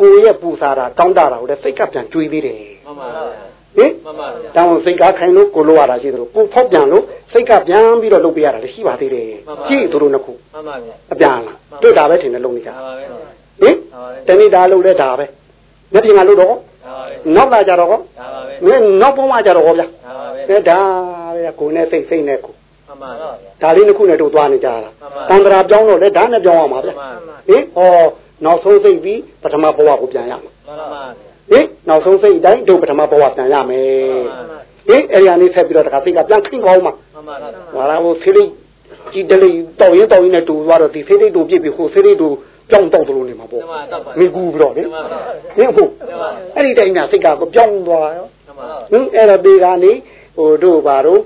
ကိုယ်ရဲ့ပူစားတာတောင်းတတာကိုလည်းစိတ်ကပြန်ကြွေးသေးတယ်မှန်ပါဗျာ ဟင်မှန်ပါဗျာတောင်းစိတ်ကခိုင်လို့ကိုလိုရတာရှိသလိုကိုဖောက်ပြန်လို့စိတ်ကပြန်ပြီးတော့လုပ်ပြရတာလည်းရှိပါသေးတယ်ကြည့်သူတို့နှစ်ခုမှန်ပါဗျာအပြန်လားတွေ့တာပဲထင်တယ်လုံးနေကြဒါပါပဲဒါပါဟင်တဏိတာလုပ်လဲဒါပဲမျက်ပြင်ကလုပ်တော့ပဲနောက်လာကြတော့ဟောဒါပါပဲမင်းနောက်ပုံးမှကြတော့ဟောဗျာဒါပါပဲအဲဒါပဲကိုယ်နဲ့စိတ်စိတ်နဲ့ကိုမှန်ပါဗျာဒါလေးနှစ်ခုနဲ့တို့သွားနေကြတာတန်ត្រာပြောင်းတော့လဲဒါနဲ့ပြောင်းရမှာဗျာမှန်ပါဟင်ဟောနောက်ဆုံးစိတ်ပြီးပထမဘဝကိုပြန်ရမှာမှန်ပါဗျာ ဟင်နောက်ဆုံးစိတ်အတိုင်းတို့ပထမဘဝပြန်ရမယ်ဟင်အဲ့ဒီအနေဆက်ပြီးတော့တခါစိတ်ကပြန်ခင်းကောင်းမှာမှန်ပါဗျာဟာလားဟိုဆေးလေးကြည်တလေးတောက်ရင်တောက်ရင်နဲ့တူသွားတော့ဒီဆေးလေးတူပြစ်ပြီးဟိုဆေးလေးတူပြောင်းတောက်သလိုနေမှာပေါ့မိကူပြီးတော့လေဟင်ဟုတ်အဲ့ဒီတိုင်းကစိတ်ကကိုပြောင်းသွားရောမှန်ပါဟင်အဲ့တော့ဒီကနေဟိုတို့ဘာတို့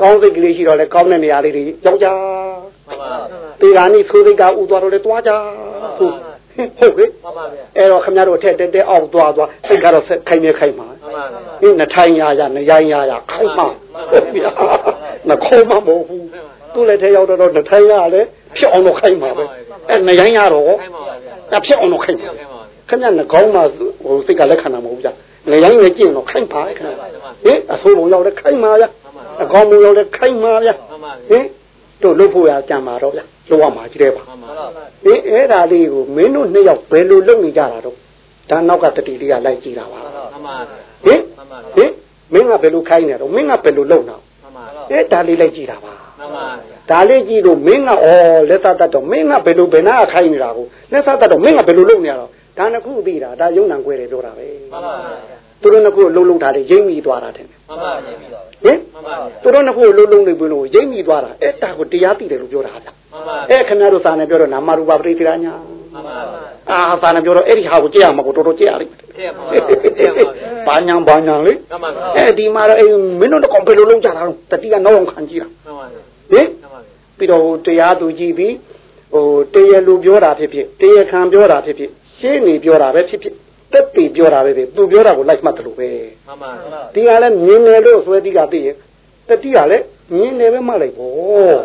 ကောင်းစိတ်ကလေးရှိတော့လဲကောင်းတဲ့နေရာလေးတွေကြောက်ကြမှန်ပါဒီကနေဆိုးစိတ်ကဥသွားတော့လဲတွားကြဟုတ် ဟုတ်ကဲ့မှန်ပါဗျာအဲ့တော့ခင်ဗျားတို့အထက်တဲတဲအောက်သွားသွားစိတ်ကတော့ခိုင်နေခိုင်မှာမှန်ပါဗျာဟင်းနှထိုင်ရရနှရိုင်းရရခိုင်မှာဟုတ်ပြီနှခေါ်မှာမဟုတ်ဘူးသူ့လက်ထဲရောက်တော့နှထိုင်ရလဲဖြစ်အောင်တော့ခိုင်မှာပဲအဲ့နှရိုင်းရတော့ခိုင်းပါဗျာအဲ့ဖြစ်အောင်တော့ခိုင်မှာခိုင်းပါဗျာခင်ဗျားနှကောင်းမှဟိုစိတ်ကလက်ခံတာမဟုတ်ဘူးကြာနှရိုင်းနဲ့ကြည့်တော့ခိုင်ပါခင်ဗျာဟင်အဆိုးပုံရောက်လဲခိုင်ပါဗျာအကောင်းပုံရောက်လဲခိုင်ပါဗျာမှန်ပါဟင်တို့လှုပ်ဖို့ရကြံပါတော့ဗျာ လှုပ်ရမှာကြီးတယ်ပါမှန်ပါဟင်အဲ့ဒါလေးကိုမင်းတို့နှစ်ယောက်ဘယ်လိုလုပ်နေကြတာတော့ဒါနောက်ကတတိလေးကလိုက်ကြည့်တာပါမှန်ပါဟင်ဟင်မင်းကဘယ်လိုခိုင်းနေတော့မင်းကဘယ်လိုလုပ်နေမှန်ပါအဲဒါလေးလိုက်ကြည့်တာပါမှန်ပါဒါလေးကြည့်လို့မင်းကဩလက်သတတ်တော့မင်းကဘယ်လိုဘယ်နာခိုင်းနေတာကိုလက်သတတ်တော့မင်းကဘယ်လိုလုပ်နေရတော့ဒါနှစ်ခုသိတာဒါယုံနံကွဲတယ်ပြောတာပဲမှန်ပါသူတို့နှစ်ခုလှုပ်လှုပ်တာတွေရိမ့်မိသွားတာတဲ့ဟင်မှန်ပါသူ မှန်ပါတို့နှစ်ခုလှုပ်လှုပ်နေပြီလို့ရိမ့်မိသွားတာအဲဒါကိုတရားသိတယ်လို့ပြောတာဗျမှန်ပါအဲခင်ဗျားတို့စာနဲ့ပြောတော့နာမရူပပရိသေရညာမှန်ပါအာစာနဲ့ပြောတော့အဲ့ဒီဟာကိုကြည့်ရမှာကိုတော်တော်ကြည့်ရလိမ့်မယ်တဲ့ပါတဲ့ပါဘာညာဘာညာလေမှန်ပါအဲဒီမှာတော့အဲမင်းတို့တော့ဘယ်လိုလုပ်ကြတာတော့တတိကနောက်အောင်ခံကြည့်တာမှန်ပါဟင်မှန်ပါပြီးတော့ဟိုတရားသူကြည့်ပြီးဟိုတရားလူပြောတာဖြစ်ဖြစ်တရားခံပြောတာဖြစ်ဖြစ်ရှင်းနေပြောတာပဲဖြစ်ဖြစ် တက်ပြီပြောတာပဲဖြစ်သူပြောတာကိုလိုက်မှတ်တယ်လို့ပဲမှန်ပါဒီကလည်းမြင်တယ်လို့ဆွဲတိကသိရင်တတိကလည်းမြင်တယ်ပဲမှတ်လိုက်ပေါ့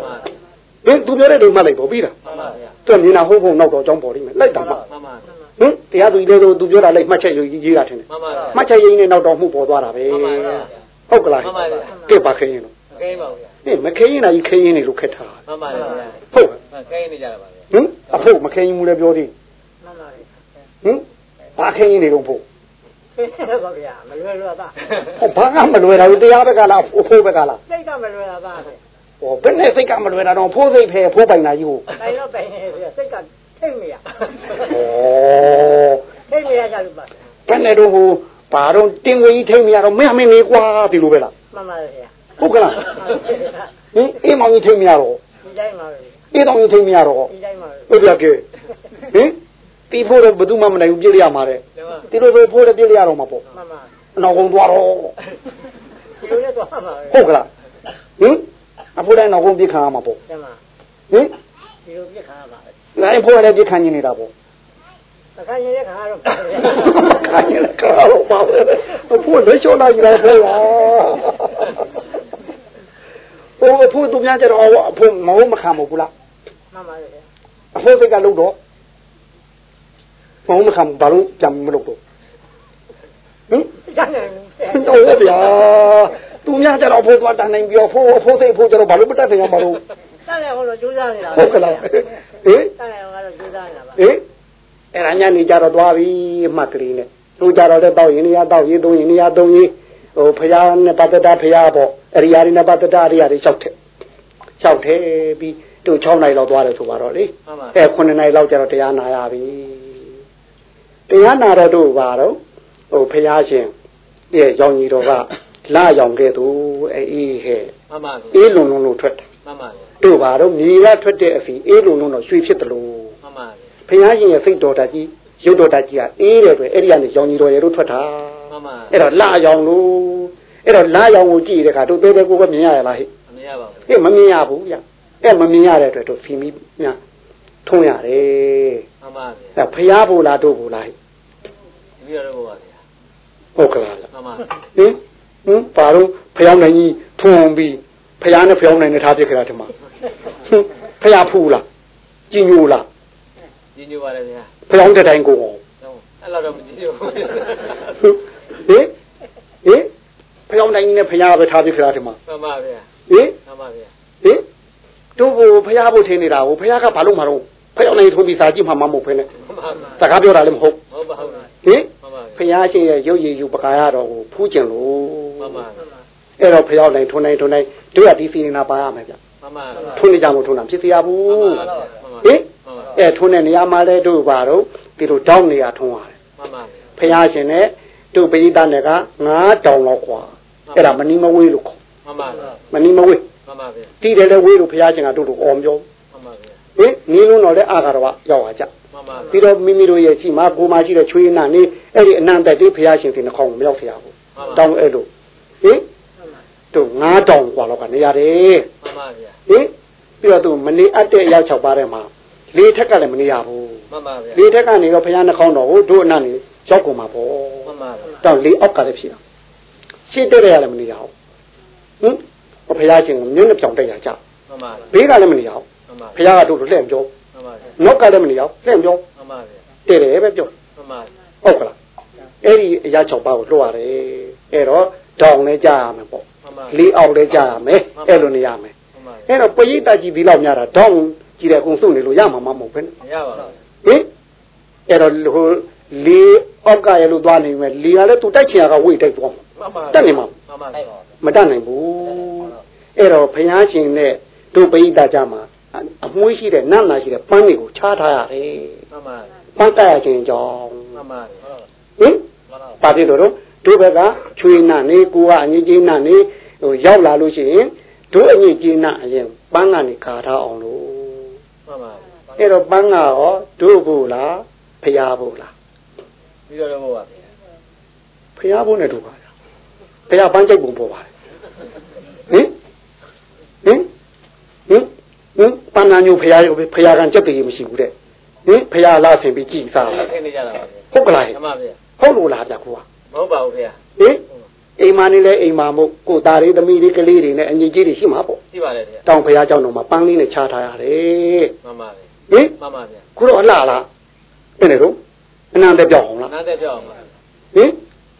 ဟင်သူပြောတဲ့တွေမှတ်လိုက်ပေါ့ပြီးတာမှန်ပါဗျာသူကမြင်တာဟုတ်ဟုတ်နောက်တော့အကြောင်းပေါ်လိမ့်မယ်လိုက်တာမှမှန်ပါဟင်တရားသူကြီးလည်းဆိုသူပြောတာလိုက်မှတ်ချက်ရေးရေးတာထင်တယ်မှန်ပါမှတ်ချက်ရေးနေနောက်တော့မှုပေါ်သွားတာပဲမှန်ပါဗျာဟုတ်ကလားမှန်ပါဗျာကဲပါခင်းရင်တော့ကိန်းပါဗျာဟင်မခင်းရင်လည်းခင်းရင်နေလို့ခက်တာမှန်ပါဗျာဟုတ်ကိန်းနေကြတာပါဗျာဟင်အဖို့မခင်းရင်မူလည်းပြောသေးမှန်ပါလေဟင် ဘာခင်းရင်နေတော့ဖို့ဟုတ်ပါဗျာမလွယ်လွယ်ပါဟောဘာကမလွယ်တာဘူးတရားဘက်ကလားအဖို့ဘက်ကလားစိတ်ကမလွယ်တာပါပဲဟောဘယ်နဲ့စိတ်ကမလွယ်တာတော့ဖိုးစိတ်ဖဲဖိုးပိုင်တာကြီးကိုတိုင်တော့တိုင်နေပြီစိတ်ကထိတ်မရဩထိတ်မရကြလို့ပါဘယ်နဲ့တော့ဟိုဘာတော့တင်ဝေးထိတ်မရတော့မင်းအမင်းနေကွာဒီလိုပဲလားမှန်ပါလေဗျာဟုတ်ကလားဟင်အေးမောင်ကြီးထိတ်မရတော့ဒီတိုင်းပါပဲအေးတောင်ကြီးထိတ်မရတော့ဒီတိုင်းပါပဲဟုတ်ပြကဲဟင် တီးဖို့တော့ဘယ်သူမှမနိုင်ဘူးပြည့်ရမှာတဲ့မှန်ပါဒီလိုဆိုဖို့လည်းပြည့်ရတော့မှာပေါ့မှန်ပါအနောက်ကုန်သွားတော့ဒီလိုနဲ့တော့မှန်ပါပဲဟုတ်ကလားဟင်အဖိုးတိုင်းနောက်ကုန်ပြစ်ခံရမှာပေါ့ကျမဟင်ဒီလိုပြစ်ခါပါပဲလည်းဖိုးလည်းပြစ်ခံနေနေတာပေါ့တခါရင်လည်းခါတော့ပါပဲခံနေလည်းကားတော့ပါပဲအဖိုးလည်းချောလိုက်ကြတယ်ဖေးပါဟိုအဖိုးသူများကြတော့အဖိုးမဟုတ်မခံဘူးလားမှန်ပါလေဗျာအဖိုးစိတ်ကလုံးတော့ ဘုံမခံဘာလို့ကြံမလုပ်တော့ဟင်တန်းနိုင်ဘူးတော့ဗျာသူများကြတော့ဖိုးသွားတန်နိုင်ပြီးတော့ဖိုးဖိုးသိဖိုးကြတော့ဘာလို့မတတ်နိုင်အောင်မလို့တန်းနိုင်ဟောလို့ကြိုးစားနေတာဟုတ်ကလားဟင်တန်းနိုင်ဟောလို့ကြိုးစားနေတာပါဟင်အဲ့ဒါညနေကြတော့သွားပြီအမှတ်ကလေးနဲ့သူကြတော့လည်းတောက်ရင်နေရတောက်ရင်သုံးရင်နေရသုံးရင်ဟိုဖရာနဲ့ပတ်သက်တာဖရာပေါ့အရိယာတွေနဲ့ပတ်သက်တာအရိယာတွေလျှောက်ထက်လျှောက်ထဲပြီးသူ6နိုင်လောက်သွားတယ်ဆိုပါတော့လေမှန်ပါအဲ9နိုင်လောက်ကျတော့တရားနာရပြီ တရားနာတော့တို့ပါတော့ဟိုဖရာရှင်ရဲ့ရောင်ကြီးတော်ကလာရောင်ခဲ့သူအေးဟဲ့မှန်ပါဗျာအေးလုံလုံလုံထွက်တယ်မှန်ပါဗျာတို့ပါတော့မြေကထွက်တဲ့အဖီအေးလုံလုံတော့ရွှေဖြစ်တယ်လို့မှန်ပါဗျာဖះရှင်ရဲ့စိတ်တော်တတ်ကြီးရုပ်တော်တတ်ကြီးကအေးတယ်ဆိုအဲ့ဒီကနေရောင်ကြီးတော်ရဲ့တို့ထွက်တာမှန်ပါအဲ့တော့လာရောင်လို့အဲ့တော့လာရောင်ကိုကြည့်တဲ့အခါတို့သေးသေးကိုယ်ကမြင်ရရလားဟဲ့မရပါဘူးဟဲ့မမြင်ရဘူးဗျအဲ့မမြင်ရတဲ့အတွက်တို့ဖီမီညာ ထုံးရတယ်မှန်ပါဗျာအဲ့ဖះဘိုလားတို့ဘိုလားဟဲ့တပည့်တော်ဘုရားဗျာဟုတ်ကလားမှန်ပါဟင်ဟင်ဘာလို့ဖះနိုင်ကြီးထုံပြီးဖះနဲ့ဖះနိုင်နဲ့ထားပြကြတာဒီမှာဟင်ဖះဖူလားကြည်ညိုလားညညပါလေဗျာဖះတဲ့တိုင်းကိုအောင်ဟုတ်အဲ့လောက်တော့မညညဘူးဟင်ဟင်ဖျောင်းနိုင်နဲ့ဖျားပဲထားပြခရာဒီမှာမှန်ပါဗျာဟင်မှန်ပါဗျာဟင်တို့ကိုဖျားဖို့ထင်နေတာကိုဖျားကဘာလို့မတော့ ဖယောင်းနေထုံးပြီးစာကြည့်မှမဟုတ်ဖ ೇನೆ စကားပြောတာလည်းမဟုတ်ဟုတ်ပါဟုတ်ဟင်ဖယားရှင်ရဲ့ရုပ်ရည်ယူပကာရတော်ကိုဖူးကျင်လို့မှန်ပါအဲ့တော့ဖယောင်းနိုင်ထုံနိုင်ထုံနိုင်တို့ရဒီစီရင်နာပါရမယ်ဗျမှန်ပါထုံနေကြမို့ထုံတာဖြစ်စရာဘူးဟင်အဲ့ထုံတဲ့နေရာမှာလဲတို့ပါတော့ဒီလိုတောင်းနေရထုံရတယ်မှန်ပါဖယားရှင်နဲ့တို့ပရိသတ်နဲ့ကငါးတောင်းတော့ကွာအဲ့ဒါမနီမဝေးလို့ခေါ်မှန်ပါမနီမဝေးမှန်ပါဗျတိတယ်လဲဝေးလို့ဖယားရှင်ကတို့တို့အော်ပြောဘူး ဟင်နီးလုံးတော်လဲအာဃာတော်ကရောက်လာကြ မှန်ပါ ပြီးတော့မိမိတို့ရဲ့ရှိမှာကိုမရှိတဲ့ချွေးနာနေအဲ့ဒီအနန္တတိဘုရားရှင်ဒီနှခေါင်းကိုမရောက်ထရဘူးတောင်းအဲ့လိုဟင်တို့ငါးတောင်กว่าလောက်ကနေရတယ် မှန်ပါဗျာ ဟင်ပြီးတော့သူမနေအပ်တဲ့အရောက်၆ပါးထဲမှာလေထက်ကလည်းမနေရဘူး မှန်ပါဗျာ လေထက်ကနေတော့ဘုရားနှခေါင်းတော်ကိုတို့အနန္တနေရောက်ကုန်မှာပေါ့ မှန်ပါဗျာ တောင်းလေအောက်ကလည်းဖြစ်တာရှင်းတဲ့ရလည်းမနေရဘူးဟင်ဘုရားရှင်ကမျက်နှာပြောင်တက်ရကြ မှန်ပါ ဘေးကလည်းမနေရဘူး မှန်ပါ ဘုရားကတို့တို့လှည့်ပြောမှန်ပါဗျာနောက်ကလည်းမနေရဘူးလှည့်ပြောမှန်ပါဗျာတဲ့တယ်ပဲပြောမှန်ပါဟုတ်ကလားအဲ့ဒီအရာ၆ပါးကိုလွှတ်ရတယ်အဲ့တော့တောင်းလည်းကြားရမယ်ပေါ့မှန်ပါလေးအောက်လည်းကြားရမယ်အဲ့လိုနေရမယ်မှန်ပါအဲ့တော့ပရိသတ်ကြီးဒီလောက်များတာတောင်းကြည့်တယ်အကုန်စုနေလို့ရမှာမဟုတ်ဘူးမရပါဘူးဟင်အဲ့တော့ဟိုလေးအောက်ကရလို့သွားနေမယ်လေကလည်းသူတိုက်ချင်ရကဝိတ်တိုက်သွားမှာမှန်ပါတက်နေမှာမှန်ပါမတတ်နိုင်ဘူးအဲ့တော့ဘုရားရှင်နဲ့တို့ပရိသတ်ကြမှာ အမွှေးရှိတဲ့နတ်နာရှိတဲ့ပန်းတွေကိုချားထားရတယ်မှန်ပါပန်းတက်ရခြင်းကြောင့်မှန်ပါဟင်ပါဖြစ်တော့တို့ဘက်ကချွေးနာနေကိုကအငြိကြီးနာနေဟိုရောက်လာလို့ရှိရင်တို့အငြိကြီးနာအရင်ပန်းကနေခါထားအောင်လို့မှန်ပါအဲ့တော့ပန်းကရောတို့ဖို့လားဖျားဖို့လားပြီးတော့ဘုရားဗျာဖျားဖို့နဲ့တို့ပါလားဖျားပန်းကြိုက်ပုံပေါ်ပါတယ်ဟင်ဟင်ဟင် ဟင်တဏ္ဍာညိုဖရာရုပ်ပဲဖရာကံကြက်တည်မရှိဘူးတဲ့ဟင်ဖရာလာဆင်ပြီးကြည်စားတယ်ဆင်နေကြတာပါဟုတ်ကလားမှန်ပါဗျာဟုတ်လို့လားဗျာကိုကမဟုတ်ပါဘူးဗျာဟင်အိမ်မာနေလဲအိမ်မာမို့ကိုသားလေးသမီးလေးကလေးတွေနဲ့အညီကြီးတွေရှိမှာပေါ့ရှိပါတယ်ဗျာတောင်ဖရာကြောင့်တော့မှပန်းလေးနဲ့ခြားထားရတယ်မှန်ပါဗျာဟင်မှန်ပါဗျာခုတော့အလားလားပြန်လေတော့အနန္တပြောင်းအောင်လားအနန္တပြောင်းအောင်ဟင်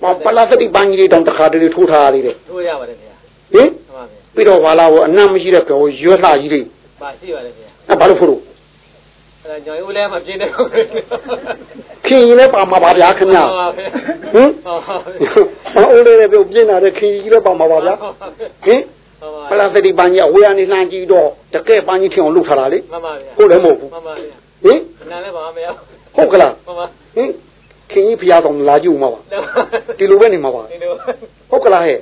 မပလာစတိပန်းကြီးတွေတောင်တခါတလေထိုးထားရသေးတယ်ထိုးရပါတယ်ဗျာဟင်မှန်ပါဗျာပြီးတော့ဘာလာဝအနံ့မရှိတဲ့ကောရွက်လှကြီးတွေ ပါရှိပါတယ်ဗျာအဲဘာလို့ဖို့လို့အဲ့ဒါညောင်ဦးလဲမပြင်းတဲ့ဟုတ်ကဲ့ခင်ရင်လည်းပါမှာပါဗျာခင်ဗျာမှန်ပါဗျာဟင်မှန်ပါဗျာမအိုးလေးလည်းပြုတ်ပြင်းလာတဲ့ခင်ကြီးလည်းပါမှာပါဗျာဟင်ပလာသတိပန်းကြီးအဝေးကနေလှမ်းကြည့်တော့တကယ်ပန်းကြီးထင်အောင်လုပ်ထားတာလေမှန်ပါဗျာဟုတ်လည်းမဟုတ်ဘူးမှန်ပါဗျာဟင်ခဏလည်းပါမရဟုတ်ကလားမှန်ပါဟင်ခင်ကြီးဖျားတော်လာကြည့်ဦးမှာပါဒီလိုပဲနေမှာပါဒီလိုဟုတ်ကလားဟဲ့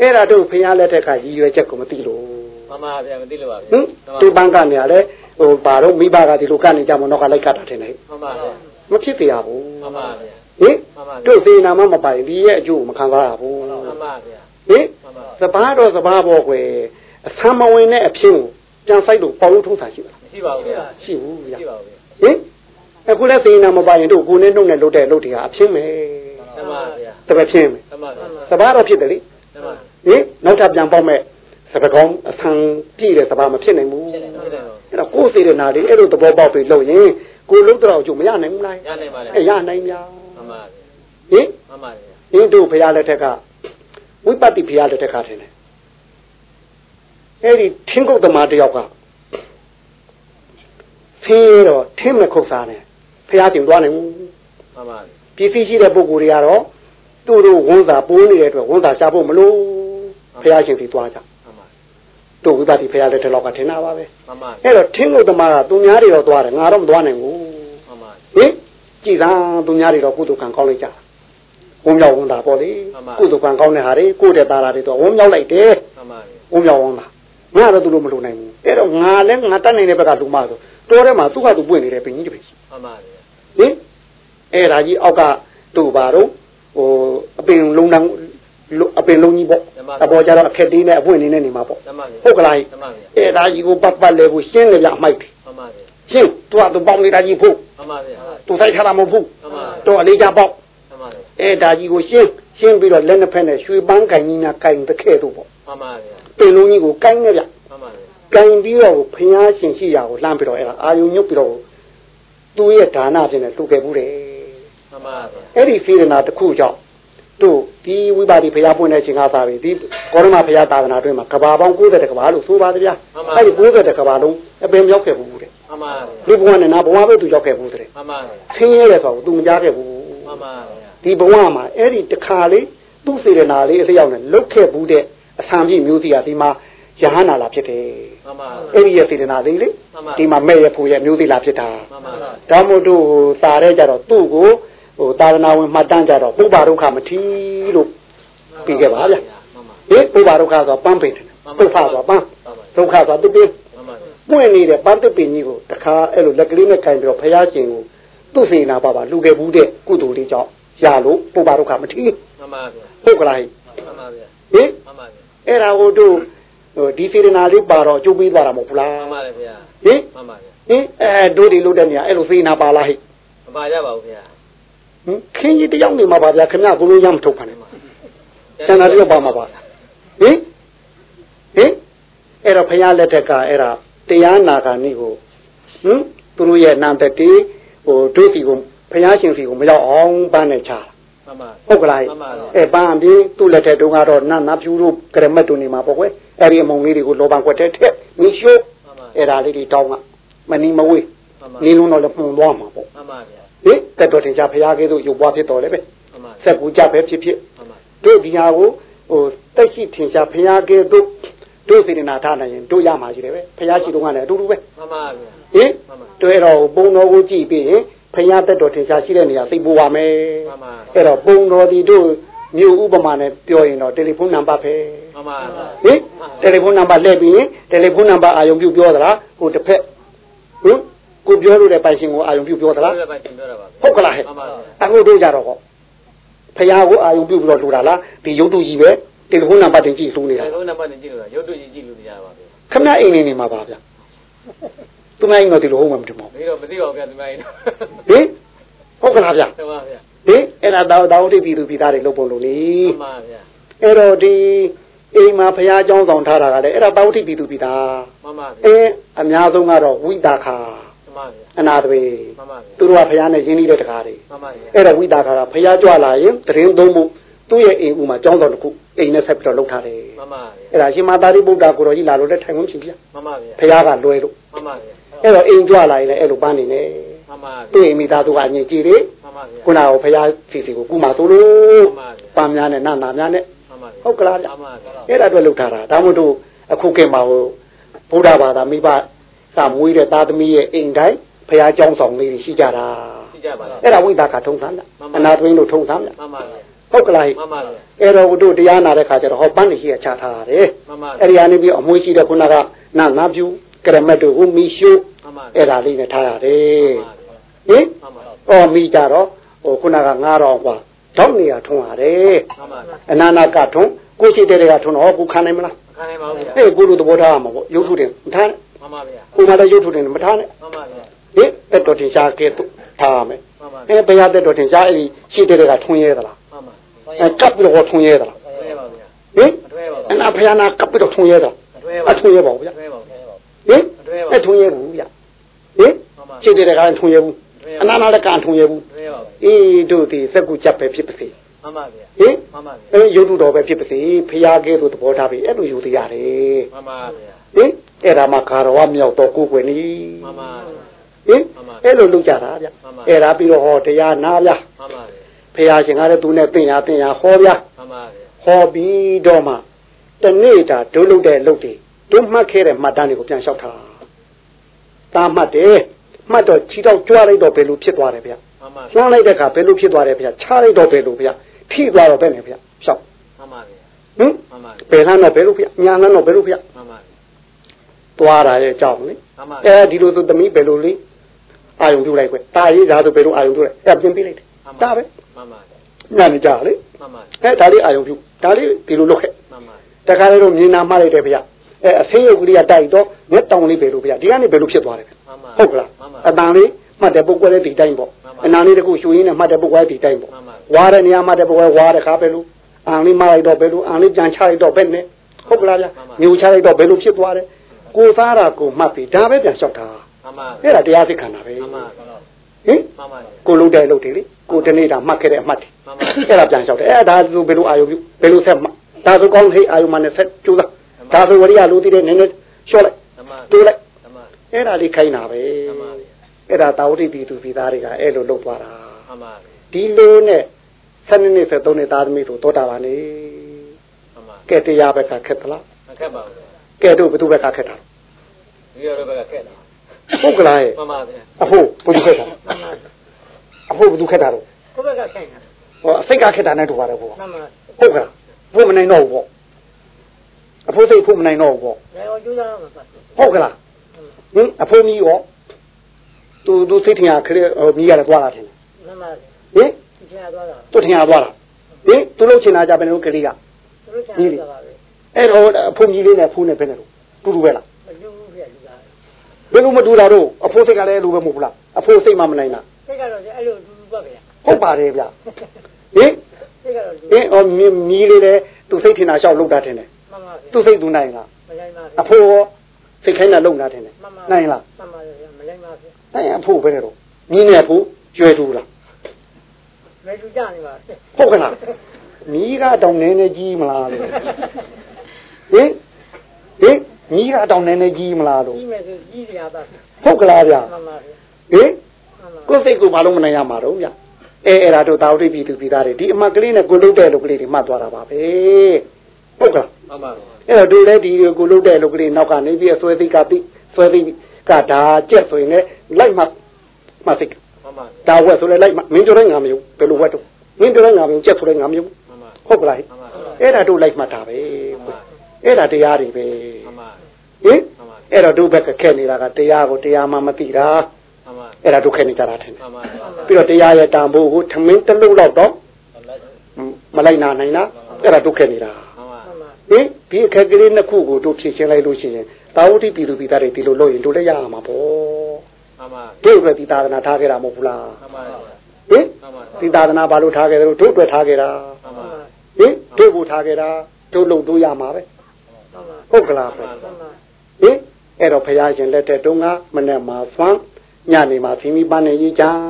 အဲ့ဒါတို့ဖျားလက်ထက်ကရည်ရွယ်ချက်ကိုမသိလို့ မှန်ပါဗျာမသိလို့ပါဗျာဟင်ဒီပန်းကနေရလဲဟိုဘာတော့မိဘကဒီလိုကနေကြမတော့ကလိုက်ခတ်တာထင်တယ်မှန်ပါဗျာမဖြစ်သေးရဘူးမှန်ပါဗျာဟင်တို့စေနာမမပိုင်ဒီရဲ့အကျိုးမခံစားရဘူးမှန်ပါဗျာဟင်မှန်ပါစပားတော့စပားပေါ်ကွယ်အဆံမဝင်တဲ့အဖြစ်ကိုပြန်ဆိုင်လို့ပေါလို့ထုံးတာရှိပါလားရှိပါဘူးဗျာရှိဘူးဗျာရှိပါဘူးဗျာဟင်အခုလဲစေနာမပိုင်တို့ကိုနဲ့နှုတ်နဲ့လှုပ်တဲ့လှုပ်တွေကအဖြစ်မယ်မှန်ပါဗျာတပည့်ဖြစ်မယ်မှန်ပါဗျာစပားတော့ဖြစ်တယ်လေမှန်ပါဟင်နောက်ထပ်ပြန်ပေါက်မဲ့ စပကောင်းအဆံပြည့်တဲ့စပားမဖြစ်နိုင်ဘူးဖြစ်တယ်ဟုတ်တယ်အဲ့တော့ကိုယ်စေရနာလေးအဲ့လိုသဘောပေါက်ပြီးလုပ်ရင်ကိုလုံးတော့ကျုံမရနိုင်ဘူးလားရနိုင်ပါလေအဲရနိုင်များမှန်ပါဟဗျာင်မှန်ပါဗျာဟင်းတို့ဘုရားလက်ထက်ကဝိပဿနာဘုရားလက်ထက်ကထင်တယ်အဲ့ဒီထင်းကုတ်သမားတယောက်ကဖင်းတော့ထင်းမခုတ်စားတယ်ဘုရားကျင်သွားနိုင်ဘူးမှန်ပါဗျာပစ္စည်းရှိတဲ့ပုဂ္ဂိုလ်တွေကတော့သူ့တို့ဝန်စာပိုးနေတဲ့အတွက်ဝန်စာရှာဖို့မလို့ဘုရားရှင်စီသွားကြမှန်ပါ တို့ဝိပဿနာဘုရားလက်ထက်လောက်ကထင်တာပါပဲမှန်ပါအဲ့တော့ထင်းကုတ်သမားကသူများတွေတော့သွားတယ်ငါတော့မသွားနိုင်ဘူးမှန်ပါဟင်ကြည်သာသူများတွေတော့ကုသကံကောင်းလိုက်ကြဝုံမြောက်ဝန်းတာပေါ့လေကုသကံကောင်းတဲ့ဟာတွေကိုယ့်တဲ့သားတွေတော့ဝုံမြောက်လိုက်တယ်မှန်ပါဗျာဝုံမြောက်ဝန်းတာငါတော့သူလို့မလုပ်နိုင်ဘူးအဲ့တော့ငါလည်းငါတတ်နိုင်တဲ့ဘက်ကလူမဆိုတော်ထဲမှာသူ့ကသူပွင့်နေတယ်ပင်ကြီးတပင်ကြီးမှန်ပါဗျာဟင်အဲ့ဒါကြီးအောက်ကတို့ပါတော့ဟိုအပင်လုံးတန်း အပင်လုံးကြီးပေါ့အပေါ်ကျတော့အခက်သေးနဲ့အပွင့်နေနေနေမှာပေါ့မှန်ပါဗျာဟုတ်ကလားမှန်ပါဗျာအဲ့ဒါကြီးကိုပတ်ပတ်လေကိုရှင်းနေကြအမိုက်တယ်မှန်ပါဗျာရှင်းသူကသူပေါင်းနေတာကြီးဖို့မှန်ပါဗျာသူဆိုင်ထားတာမဟုတ်ဘူးမှန်ပါတော့အလေးကြပေါက်မှန်ပါဗျာအဲ့ဒါကြီးကိုရှင်းရှင်းပြီးတော့လက်နှစ်ဖက်နဲ့ရွှေပန်းကင်ကြီးများကင်တစ်ခဲတို့ပေါ့မှန်ပါဗျာပင်လုံးကြီးကိုကင်နေကြမှန်ပါဗျာကင်ပြီးတော့ဖျားရှင်ရှိရာကိုလှမ်းပြီးတော့အဲ့ဒါအာယုံညုတ်ပြီးတော့သူ့ရဲ့ဒါနဖြင့်လည်းလှုပ်ခဲ့ဘူးတယ်မှန်ပါဗျာအဲ့ဒီစေရနာတစ်ခုကြောင့် တို့ဒီဝိပါတိဖျားပွင့်တဲ့အချိန်ကစားပြီဒီကောရမဖျားသာသနာတွင်မှာကဘာပေါင်း90ကဘာလို့ဆိုပါသဗျာအဲ့ဒီ90ကဘာလုံးအပင်ရောက်ခဲ့ဘူးတဲ့မှန်ပါဗျာဒီဘဝနဲ့နာဘဝပဲသူရောက်ခဲ့ဘူးတဲ့မှန်ပါဗျာဆင်းရဲတယ်ဆိုတော့သူမကြားခဲ့ဘူးမှန်ပါဗျာဒီဘဝမှာအဲ့ဒီတခါလေးသူ့စေရနာလေးအလျောက်နဲ့လုတ်ခဲ့ဘူးတဲ့အဆံပြည့်မျိုးစီကဒီမှာယဟနာလာဖြစ်တယ်မှန်ပါအဲ့ဒီရဲ့စေရနာလေးလေမှန်ပါဒီမှာမဲ့ရဖို့ရမျိုးစီလာဖြစ်တာမှန်ပါဒါမို့တို့ဟိုစာရဲကြတော့သူ့ကို ဟိုသာသနာဝင်မှတ်တမ်းကြတော့ပုဗ္ဗဒုက္ခမထီလို့ပြီးခဲ့ပါဗျာမှန်ပါဟေးပုဗ္ဗဒုက္ခဆိုပန်းပိန်တယ်ပုဗ္ဗဆိုပန်းဒုက္ခဆိုတစ်ပင်းမှန်ပါပွင့်နေတဲ့ပန်းတစ်ပင်ကြီးကိုတခါအဲ့လိုလက်ကလေးနဲ့ခြင်ပြီးတော့ဖျားရှင်ကိုသူ့စေနာပါပါလူခဲ့ဘူးတဲ့ကုသိုလ်လေးကြောင့်ရလို့ပုဗ္ဗဒုက္ခမထီမှန်ပါဗျာဟုတ်ကလားဟိမှန်ပါဗျာဟင်မှန်ပါဗျာအဲ့ဒါကိုတို့ဟိုဒီစေတနာလေးပါတော့ကျုပ်ပြီးသွားတာမဟုတ်ဘူးလားမှန်ပါလေဗျာဟင်မှန်ပါဗျာဟင်အဲတို့ဒီလို့တဲ့နေရာအဲ့လိုစေနာပါလားဟိမပါကြပါဘူးဗျာဟင် ခင်းကြီးတယောက်နေမှာပါဗျာခင်ဗျဘုလိုရမထုတ်ပါနဲ့ဆန္ဒတယောက်ပါမှာပါဟင်ဟင်အဲ့တော့ဖရာလက်ထက်ကအဲ့ဒါတရားနာခာနည်းကိုဟင်သူတို့ရဲ့နာမ်တတိဟိုတို့စီကိုဖရာရှင်စီကိုမရောက်အောင်ပန်းနဲ့ချာမှန်ပါဟုတ်ကလားဟိမှန်ပါဗျာအဲပန်းပြီးသူ့လက်ထက်တုန်းကတော့နတ်နာဖြူတို့ကရမတ်တို့နေမှာပေါ့ကွယ်အဲ့ဒီအမုံလေးတွေကိုလောဘကွက်တဲ့ထက်မိရှိုးမှန်ပါအဲ့ဒါလေးတွေတောင်းကမနီမဝေးမှန်ပါနေလုံးတော့လည်းပုံသွားမှာပေါ့မှန်ပါဗျာ ဟင်တက်တော်တင်ကြဖရာကဲတို့ရုပ်ပွားဖြစ်တော်လည်းပဲမှန်ပါဆက်ကူကြပဲဖြစ်ဖြစ်မှန်ပါတို့ဒီဟာကိုဟိုတက်ရှိထင်ရှားဖရာကဲတို့တို့စေတနာထားနိုင်ရင်တို့ရမှာရှိတယ်ပဲဖရာရှိတော့ကလည်းအတူတူပဲမှန်ပါဗျာဟင်တွဲတော်ပုံတော်ကိုကြည့်ပြီးရင်ဖရာတက်တော်ထင်ရှားရှိတဲ့နေရာသိပို့ပါမယ်မှန်ပါအဲ့တော့ပုံတော်ဒီတို့မြို့ဥပမာနဲ့ပြောရင်တော့တယ်လီဖုန်းနံပါတ်ပဲမှန်ပါဟင်တယ်လီဖုန်းနံပါတ်လက်ပြီးရင်တယ်လီဖုန်းနံပါတ်အာရုံပြုပြောသလားဟိုတစ်ဖက်ဟင် ကိုပြောလို့တဲ့ပိုင်ရှင်ကိုအာယုံပြုပြောသလားဟုတ်ကလားဟဲ့အခုတို့ကြတော့ဟောဖရာကိုအာယုံပြုပြီးတော့လှူတာလားဒီရုပ်တုကြီးပဲတယ်လီဖုန်းနံပါတ်တင်ကြည့်လှူနေတာတယ်လီဖုန်းနံပါတ်တင်ကြည့်လို့ရုပ်တုကြီးကြည့်လို့ရပါဗျခမအိမ်နေနေမှာပါဗျသူမအိမ်တော့ဒီလိုဟုတ်မှာမတူပါဘူးမသိတော့မသိပါဘူးဗျသူမအိမ်ဟင်ဟုတ်ကလားဗျဟုတ်ပါဗျဟင်အဲ့ဒါတော့တောင်းတိပြည်သူပြည်သားတွေလုပ်ပုံလို့လေမှန်ပါဗျအဲ့တော့ဒီအိမ်မှာဘုရားကျောင်းဆောင်ထားတာကလည်းအဲ့ဒါတောင်းတိပြည်သူပြည်သားမှန်ပါဗျအဲအများဆုံးကတော့ဝိတာခာ အနာတွေသူတို့ကဘုရားနဲ့ရင်းနှီးတဲ့တကားတွေအဲ့ဒါဝိတာခါကဘုရားကြွလာရင်တရင်သုံးဖို့သူ့ရဲ့အိမ်ဦးမှာကျောင်းတော်တစ်ခုအိမ်နဲ့ဆက်ပြီးတော့လုပ်ထားတယ်မှန်ပါဗျာအဲ့ဒါရှင်မသာရိပုတ္တကိုတော်ကြီးလာလို့လည်းထိုင်ဝင်ဖြစ်ပြမှန်ပါဗျာဘုရားကလွဲလို့မှန်ပါဗျာအဲ့တော့အိမ်ကြွလာရင်လည်းအဲ့လိုပန်းနေနေမှန်ပါဗျာသူ့အိမ်မိသားစုကအငြိကြည်တယ်မှန်ပါဗျာခုနကဘုရားစီစီကိုကုမာဆိုလို့မှန်ပါဗျာပန်းများနဲ့နာနာများနဲ့မှန်ပါဗျာဟုတ်ကလားဗျာအဲ့ဒါအတွက်လုပ်ထားတာဒါမှမဟုတ်အခုကဲမှာဟိုဗုဒ္ဓဘာသာမိဘ စာမွေးတဲ့သားသမီးရဲ့အိမ်တိုင်းဖရာเจ้าဆောင်လေးတွေရှိကြတာ သိကြပါလား အဲ့ဒါဝိသကထုံးသမ်းလားအနာတွင်းလို့ထုံးသမ်းလား မှန်ပါဗျာ ဟုတ်ကလား မှန်ပါဗျာ အဲ့တော့တို့တရားနာတဲ့ခါကျတော့ဟောပန်းနေရှိရချထားရတယ် မှန်ပါ အဲ့ဒီကနေပြီးအမွှေးရှိတဲ့ခုနကနာနာပြူကရမတ်တို့ဟိုမီရှု မှန်ပါ အဲ့ဒါလေးနဲ့ထားရတယ် ဟင် မှန်ပါ အော်မိကြတော့ဟိုခုနကငါးတော့ကွာတောက်နေရထုံးရတယ် မှန်ပါ အနာနာကထုံးကိုရှိတဲ့တွေကထုံးတော့ဟောကိုခံနိုင်မလား ခံနိုင်ပါဘူးဗျာ ဟဲ့ကိုလိုသဘောထားရမှာပေါ့ရုပ်ထုတယ်မထားနဲ့ မှန်ပါဗျာကိုမလည်းရုပ်ထုတယ်မထားနဲ့မှန်ပါဗျာဟင်တက်တော်တင်ရှားကဲတော့ထားရမယ်မှန်ပါအဲဘယ်ရတက်တော်တင်ရှားအဲ့ဒီရှိတဲ့တွေကထွန်းရဲသလားမှန်ပါအဲကပ်ပြီးတော့ထွန်းရဲသလားတွဲပါဗျာဟင်တွဲပါအနာဖယားနာကပ်ပြီးတော့ထွန်းရဲသလားတွဲပါအထွန်းရဲပါဘူးဗျာတွဲပါဟင်အဲထွန်းရဲဘူးဗျာဟင်မှန်ပါခြေတဲ့ကံထုံရဘူးအနာနာလည်းကံထုံရဘူးမင်းရောအေးတို့ဒီစက်ကူချက်ပဲဖြစ်ပါစေမှန်ပါဗျာဟင်မှန်ပါဗျာအဲရုပ်တုတော်ပဲဖြစ်ပါစေဖရာကဲသို့သဘောထားပြီးအဲ့လိုယူသေးရတယ်မှန်ပါဗျာ ဟင်အဲ့ဒါမှခါတော်ဝမြောက်တော့ကိုယ်ွယ်နီမှန်ပါဗျာဟင်အဲ့လိုလုပ်ကြတာဗျအဲ့ဒါပြီးတော့ဟောတရားနာဗျမှန်ပါဗျာဖရာရှင်ကလည်းသူနဲ့တင်ရတင်ရဟောဗျမှန်ပါဗျာဟောပြီးတော့မှတနေ့တာဒုလုပ်တဲ့လုပ်တွေဒုမှတ်ခဲ့တဲ့မှတ်တမ်းတွေကိုပြန်လျှောက်ထားတာမှတ်တယ်မှတ်တော့ခြေတော့ကြွားလိုက်တော့ဘယ်လိုဖြစ်သွားတယ်ဗျမှန်ပါလှမ်းလိုက်တဲ့အခါဘယ်လိုဖြစ်သွားတယ်ဗျချားလိုက်တော့ဘယ်လိုဗျထိသွားတော့ဘယ်နဲ့ဗျလျှောက်မှန်ပါဗျာဟင်မှန်ပါဘယ်လှမ်းတော့ဘယ်လိုဗျညာလှမ်းတော့ဘယ်လိုဗျမှန်ပါ သွားတာရဲ့အကြောင်းလေမှန်ပါအဲဒီလိုဆိုသမီးဘယ်လိုလေးအာယုံပြုလိုက်ကွတာရေးဒါဆိုဘယ်လိုအာယုံပြုလိုက်အဲ့ပြင်ပြလိုက်တယ်ဒါပဲမှန်ပါညနေကြလေမှန်ပါအဲဒါလေးအာယုံပြုဒါလေးဒီလိုလုပ်ခဲ့မှန်ပါတခါလေတော့မြင်နာမှလိုက်တယ်ဗျအဲအဆင်းရုပ်ကလေးကတိုက်တော့မျက်တောင်လေးဘယ်လိုဗျဒီကနေဘယ်လိုဖြစ်သွားတယ်မှန်ပါဟုတ်ကလားမှန်ပါအတန်လေးမှတ်တဲ့ပုဂ္ဂိုလ်ရဲ့ဒီတိုင်းပေါ့မှန်ပါအနာလေးတကူရှူရင်းနဲ့မှတ်တဲ့ပုဂ္ဂိုလ်ရဲ့ဒီတိုင်းပေါ့မှန်ပါဝါတဲ့နေရာမှတ်တဲ့ပုဂ္ဂိုလ်ဝါတဲ့ခါပဲလို့အန်လေးမှလိုက်တော့ဘယ်လိုအန်လေးကြံချလိုက်တော့ဘယ်နဲ့ဟုတ်ကလားဗျညူချလိုက်တော့ဘယ်လိုဖြစ်သွားတယ် ကိုစားတာကိုမှတ်ပြီးဒါပဲပြန်လျှောက်တာမှန်ပါအဲ့ဒါတရားသိက္ခာနာပဲမှန်ပါဟင်မှန်ပါကိုလုံးတဲ့လုပ်တယ်လေကိုတနေ့တာမှတ်ခဲ့တဲ့အမှတ်တွေမှန်ပါအဲ့ဒါပြန်လျှောက်တယ်အဲ့ဒါဆိုဘယ်လိုအာယုပြုဘယ်လိုဆက်မှတ်ဒါဆိုကောင်းဟိအာယုမှနဲ့ဆက်ကျိုးသားဒါဆိုဝရိယလိုတည်တဲ့နည်းနည်းလျှော့လိုက်မှန်ပါတိုးလိုက်မှန်ပါအဲ့ဒါလေးခိုင်းတာပဲမှန်ပါအဲ့ဒါတာဝတိပြည်သူပြည်သားတွေကအဲ့လိုလုပ်သွားတာမှန်ပါဒီလိုနဲ့7နှစ်နဲ့73နှစ်သားသမီးတို့တောတာပါနေမှန်ပါကဲတရားဘက်ကခက်သလားမခက်ပါဘူး ကဲတို့ဘယ်သူဘက်ကခက်တာဒီရောဘက်ကခက်တာဟုတ်ကလားရဲ့မှန်ပါဗျာအဖို့ဘယ်သူခက်တာအဖို့ဘယ်သူခက်တာတော့ကိုယ့်ဘက်ကဆိုင်တာဟောအစိတ်ကခက်တာနဲ့တူပါတယ်ဘုရားမှန်ပါဟုတ်ကလားဖို့မနိုင်တော့ဘူးပေါ့အဖို့စိတ်ဖို့မနိုင်တော့ဘူးပေါ့လေအောင်ကျိုးစားမှာပါဟုတ်ကလားဟင်အဖိုးမီးရောသူသူစိတ်ထင်ရခရက်ဟိုမီးရတယ်သွားလာတယ်မှန်ပါဟင်ဒီချင်ရသွားတာသူထင်ရသွားတာဟင်သူလှုပ်ချင်တာကြဘယ်လိုကလေးကသူတို့ချင်ရသွားပါပဲ အဲ့တော့အဖိုးမီးလေးနဲ့ဖူးနဲ့ဘယ်နဲ့လို့တူတူပဲလားမယူဘူးပြလူသားဘယ်လိုမတူတာတော့အဖိုးစိတ်ကလည်းလိုပဲမဟုတ်ဘူးလားအဖိုးစိတ်မှမနိုင်တာစိတ်ကတော့အဲ့လိုဒူဒူပါဗျာဟုတ်ပါတယ်ဗျဟင်စိတ်ကတော့ဒူဟင်ဟောမီးမီးလေးလည်းသူစိတ်ထင်တာရှောက်လုပ်တာထင်တယ်မှန်ပါဗျာသူစိတ်သူနိုင်လားမလိုက်ပါအဖိုးရောစိတ်ခိုင်းတာလုပ်တာထင်တယ်မှန်ပါနိုင်လားမှန်ပါဗျာမလိုက်ပါဗျာနိုင်အဖိုးပဲနဲ့တော့မီးနဲ့အဖိုးကျွဲတူလားမဲလူကြနေပါဟုတ်ကလားမီးကတောင်နေနေကြီးမလားလို့ ဟင်ဟင်မီးကတောင်နေနေကြီးမလားလို့ကြီးမယ်ဆိုကြီးစရာပါဟုတ်ကလားဗျာမှန်ပါဗျာဟင်မှန်ပါကိုယ်စိတ်ကိုဘာလို့မနိုင်ရမှာတော့ဗျအဲအဲ့ဒါတို့တာဝတိပြည်သူပြည်သားတွေဒီအမှတ်ကလေးနဲ့ကိုလုတ်တဲ့လူကလေးတွေမှတ်သွားတာပါပဲဟုတ်ကလားမှန်ပါအဲ့တော့တို့လည်းဒီကိုလုတ်တဲ့လူကလေးနောက်ကနေပြီးအစွဲသိကတိစွဲသိကဒါကြက်ဆိုရင်လည်းလိုက်မှမှတ်စိတ်မှန်ပါဒါဝက်ဆိုလည်းလိုက်မှမင်းတို့လည်းငါမယုံဘယ်လိုဝက်တော့မင်းတို့လည်းငါမယုံကြက်ဆိုလည်းငါမယုံမှန်ပါဟုတ်ကလားမှန်ပါအဲ့ဒါတို့လိုက်မှတ်တာပဲ အဲ့ဒါတရားတွေပဲမှန်ပါဟင်အဲ့တော့တို့ဘက်ကခက်နေတာကတရားကိုတရားမှမသိတာမှန်ပါအဲ့ဒါတို့ခက်နေကြတာထင်တယ်မှန်ပါပြီးတော့တရားရဲ့တန်ဖိုးကိုထမင်းတစ်လုံးတော့တော့မလိုက်နာနိုင်လားအဲ့ဒါတို့ခက်နေတာမှန်ပါမှန်ပါဟင်ဒီအခက်ကလေးနှစ်ခုကိုတို့ဖြည့်ရှင်းလိုက်လို့ရှိရင်တာဝတိပြည်သူပြည်သားတွေဒီလိုလုပ်ရင်တို့လည်းရမှာပေါ့မှန်ပါတို့အတွက်ဒီသာသနာထားခဲ့တာမဟုတ်ဘူးလားမှန်ပါဟင်မှန်ပါဒီသာသနာဘာလို့ထားခဲ့တယ်လို့တို့အတွက်ထားခဲ့တာမှန်ပါဟင်တို့ကိုထားခဲ့တာတို့လုံတို့ရမှာပဲမှန်ပါ ဟုတ်ကလားပဲမှန်ပါဟင်အဲ့တော့ဘုရားရှင်လက်ထက်တုန်းကမနဲ့မှာသွမ်းညနေမှာဖီမီပန်းနေကြီးချမ်း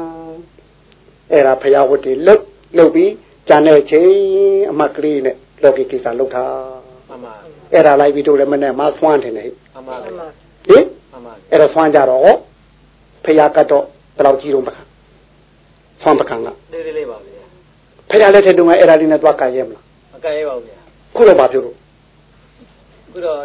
အဲ့ဒါဘုရားဝတ်တွေလှုပ်လှုပ်ပြီးဂျန်တဲ့ချင်းအမတ်ကလေးနဲ့လောကီကိစ္စလှုပ်တာမှန်ပါအဲ့ဒါလိုက်ပြီးတို့လည်းမနဲ့မှာသွမ်းတယ်လေဟင်မှန်ပါမှန်ပါမှန်ပါအဲ့တော့သွမ်းကြတော့ဟောဘုရားကတော့ဘယ်လောက်ကြီးတော့ပကံသွမ်းပကံကလေးလေးလေးပါဗျာဘုရားလက်ထက်တုန်းကအဲ့ဒါလေးနဲ့သွားကြရဲမလားမကဲရပါဘူးဗျာခုတော့ဘာပြောလို့ ခုတော့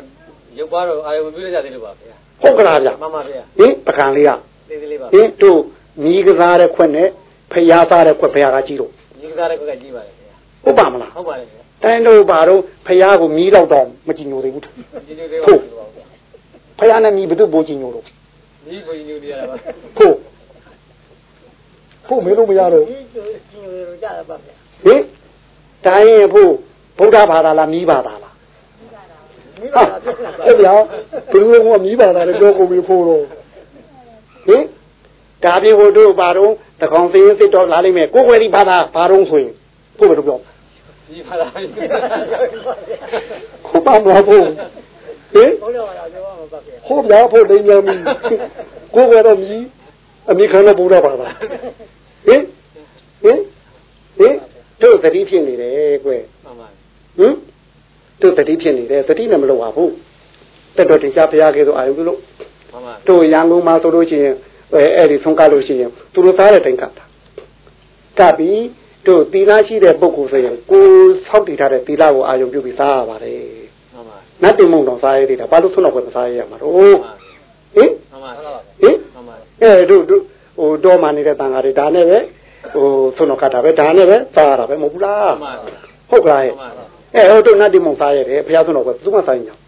ရုပ်ပါတော့အာယုံမပြုလို့ရသေးလို့ပါဗျာဟုတ်ကလားဗျမှန်ပါဗျာဟင်ပကံလေးကလေးလေးလေးပါဟင်တို့မိကစားတဲ့ခွက်နဲ့ဖျားစားတဲ့ခွက်ဘယ်ဟာကကြီးတော့ညီကစားတဲ့ကကြီးပါတယ်ဗျာဟုတ်ပါမလားဟုတ်ပါတယ်ဗျာတိုင်းတို့ဘာတော့ဖျားကိုမီးတော့တော့မကြည်ညိုသေးဘူးညီညွတ်သေးပါဘူးဗျာဖျားနဲ့မီးဘယ်သူပိုကြည်ညိုတော့ညီကိုညီညွတ်နေရတာပါဖို့ဖို့မေးလို့မရတော့ဒီကျိုးကျိုးရကြတာပါဗျာဟင်တိုင်းရင်ဖို့ဗုဒ္ဓဘာသာလားမီးဘာသာလား မိဘကပြတ်လာပါအဲ့ဗျာဘယ်လိုကမီးဘာသာလဲပြောကုန်ပြီဖို့တော့ဟင်ဒါပြေဖို့တို့ဘာတော့တကောင်စင်းစစ်တော့လာလိမ့်မယ်ကိုယ်ွယ်ဒီဘာသာဘာတော့ဆိုရင်ဖို့ဘယ်လိုပြောညီပါလားခုပါမလားဖို့ဟင်ဘုရားကပြောမှာပါဗျာဟုတ်ဗျာဖို့လိမ့်မြန်ပြီကိုယ်ကတော့မြည်ဟအမိခံတော့ပူတော့ပါပါဟင်ဟင်ဟင်တို့သတိဖြစ်နေတယ်ကွယ်မှန်ပါဟင် တို့သတိဖြစ်နေတယ်သတိနဲ့မလုပ်ပါဘူးတက်တော်တရားဘုရားကဲဆိုအာယုပြုလို့မှန်ပါတို့ရန်ကုန်မှာဆိုလို့ရှိရင်အဲအဲ့ဒီဆုံးကားလို့ရှိရင်သူတို့သားတဲ့တိုင်ကပ်တာကပ်ပြီးတို့သီလရှိတဲ့ပုဂ္ဂိုလ်ဆိုရင်ကိုယ်ဆောက်တည်ထားတဲ့သီလကိုအာယုပြုပြီးစားရပါတယ်မှန်ပါနတ်တင်မုံတော်စားရသေးတာဘာလို့ဆုံးတော့ပဲမစားရရမှာတော့ဟင်မှန်ပါဟင်မှန်ပါအဲတို့တို့ဟိုတော့မှနေတဲ့တန်ဃာတွေဒါနဲ့ပဲဟိုဆုံးတော့ကတ်တာပဲဒါနဲ့ပဲစားရတာပဲမဟုတ်ဘူးလားမှန်ပါဟုတ်ကလားဟဲ့မှန်ပါ အဲဟိုတို့နတ်တင်မုံစားရတယ်ဘုရားဆုံးတော့ပဲသူမှစားရင်ကြောင်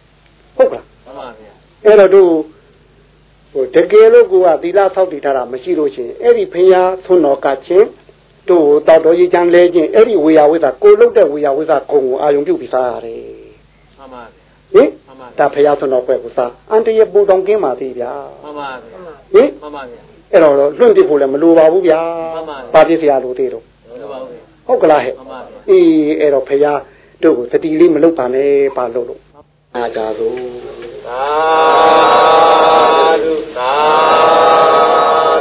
ဟုတ်ကလားမှန်ပါဗျာအဲ့တော့တို့ဟိုတကယ်လို့ကိုကသီလဆောက်တည်ထားတာမရှိလို့ရှိရင်အဲ့ဒီဖရာဆွန်းတော်ကချင်းတို့တောက်တော်ကြီးချမ်းလဲချင်းအဲ့ဒီဝေယဝိသကိုလုတ်တဲ့ဝေယဝိသဂုံကိုအာယုံပြုတ်ပြီးစားရတယ်မှန်ပါဟင်မှန်ပါဒါဖရာဆွန်းတော်ကွယ်ကိုစားအန်တရပူတောင်ကင်းပါသေးဗျာမှန်ပါမှန်ပါဟင်မှန်ပါဗျာအဲ့တော့လွန့်ပြဖို့လည်းမလိုပါဘူးဗျာမှန်ပါပါပြစ်စရာလိုသေးတော့ဘယ်လိုပါဦးဗျာဟုတ်ကလားဟဲ့မှန်ပါဗျာအေးအဲ့တော့ဖရာ တို့ကိုတတိလေးမလုပ်ပါနဲ့ပါလို့လို့အာကြသောသာဓုသာ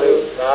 ဓုသာ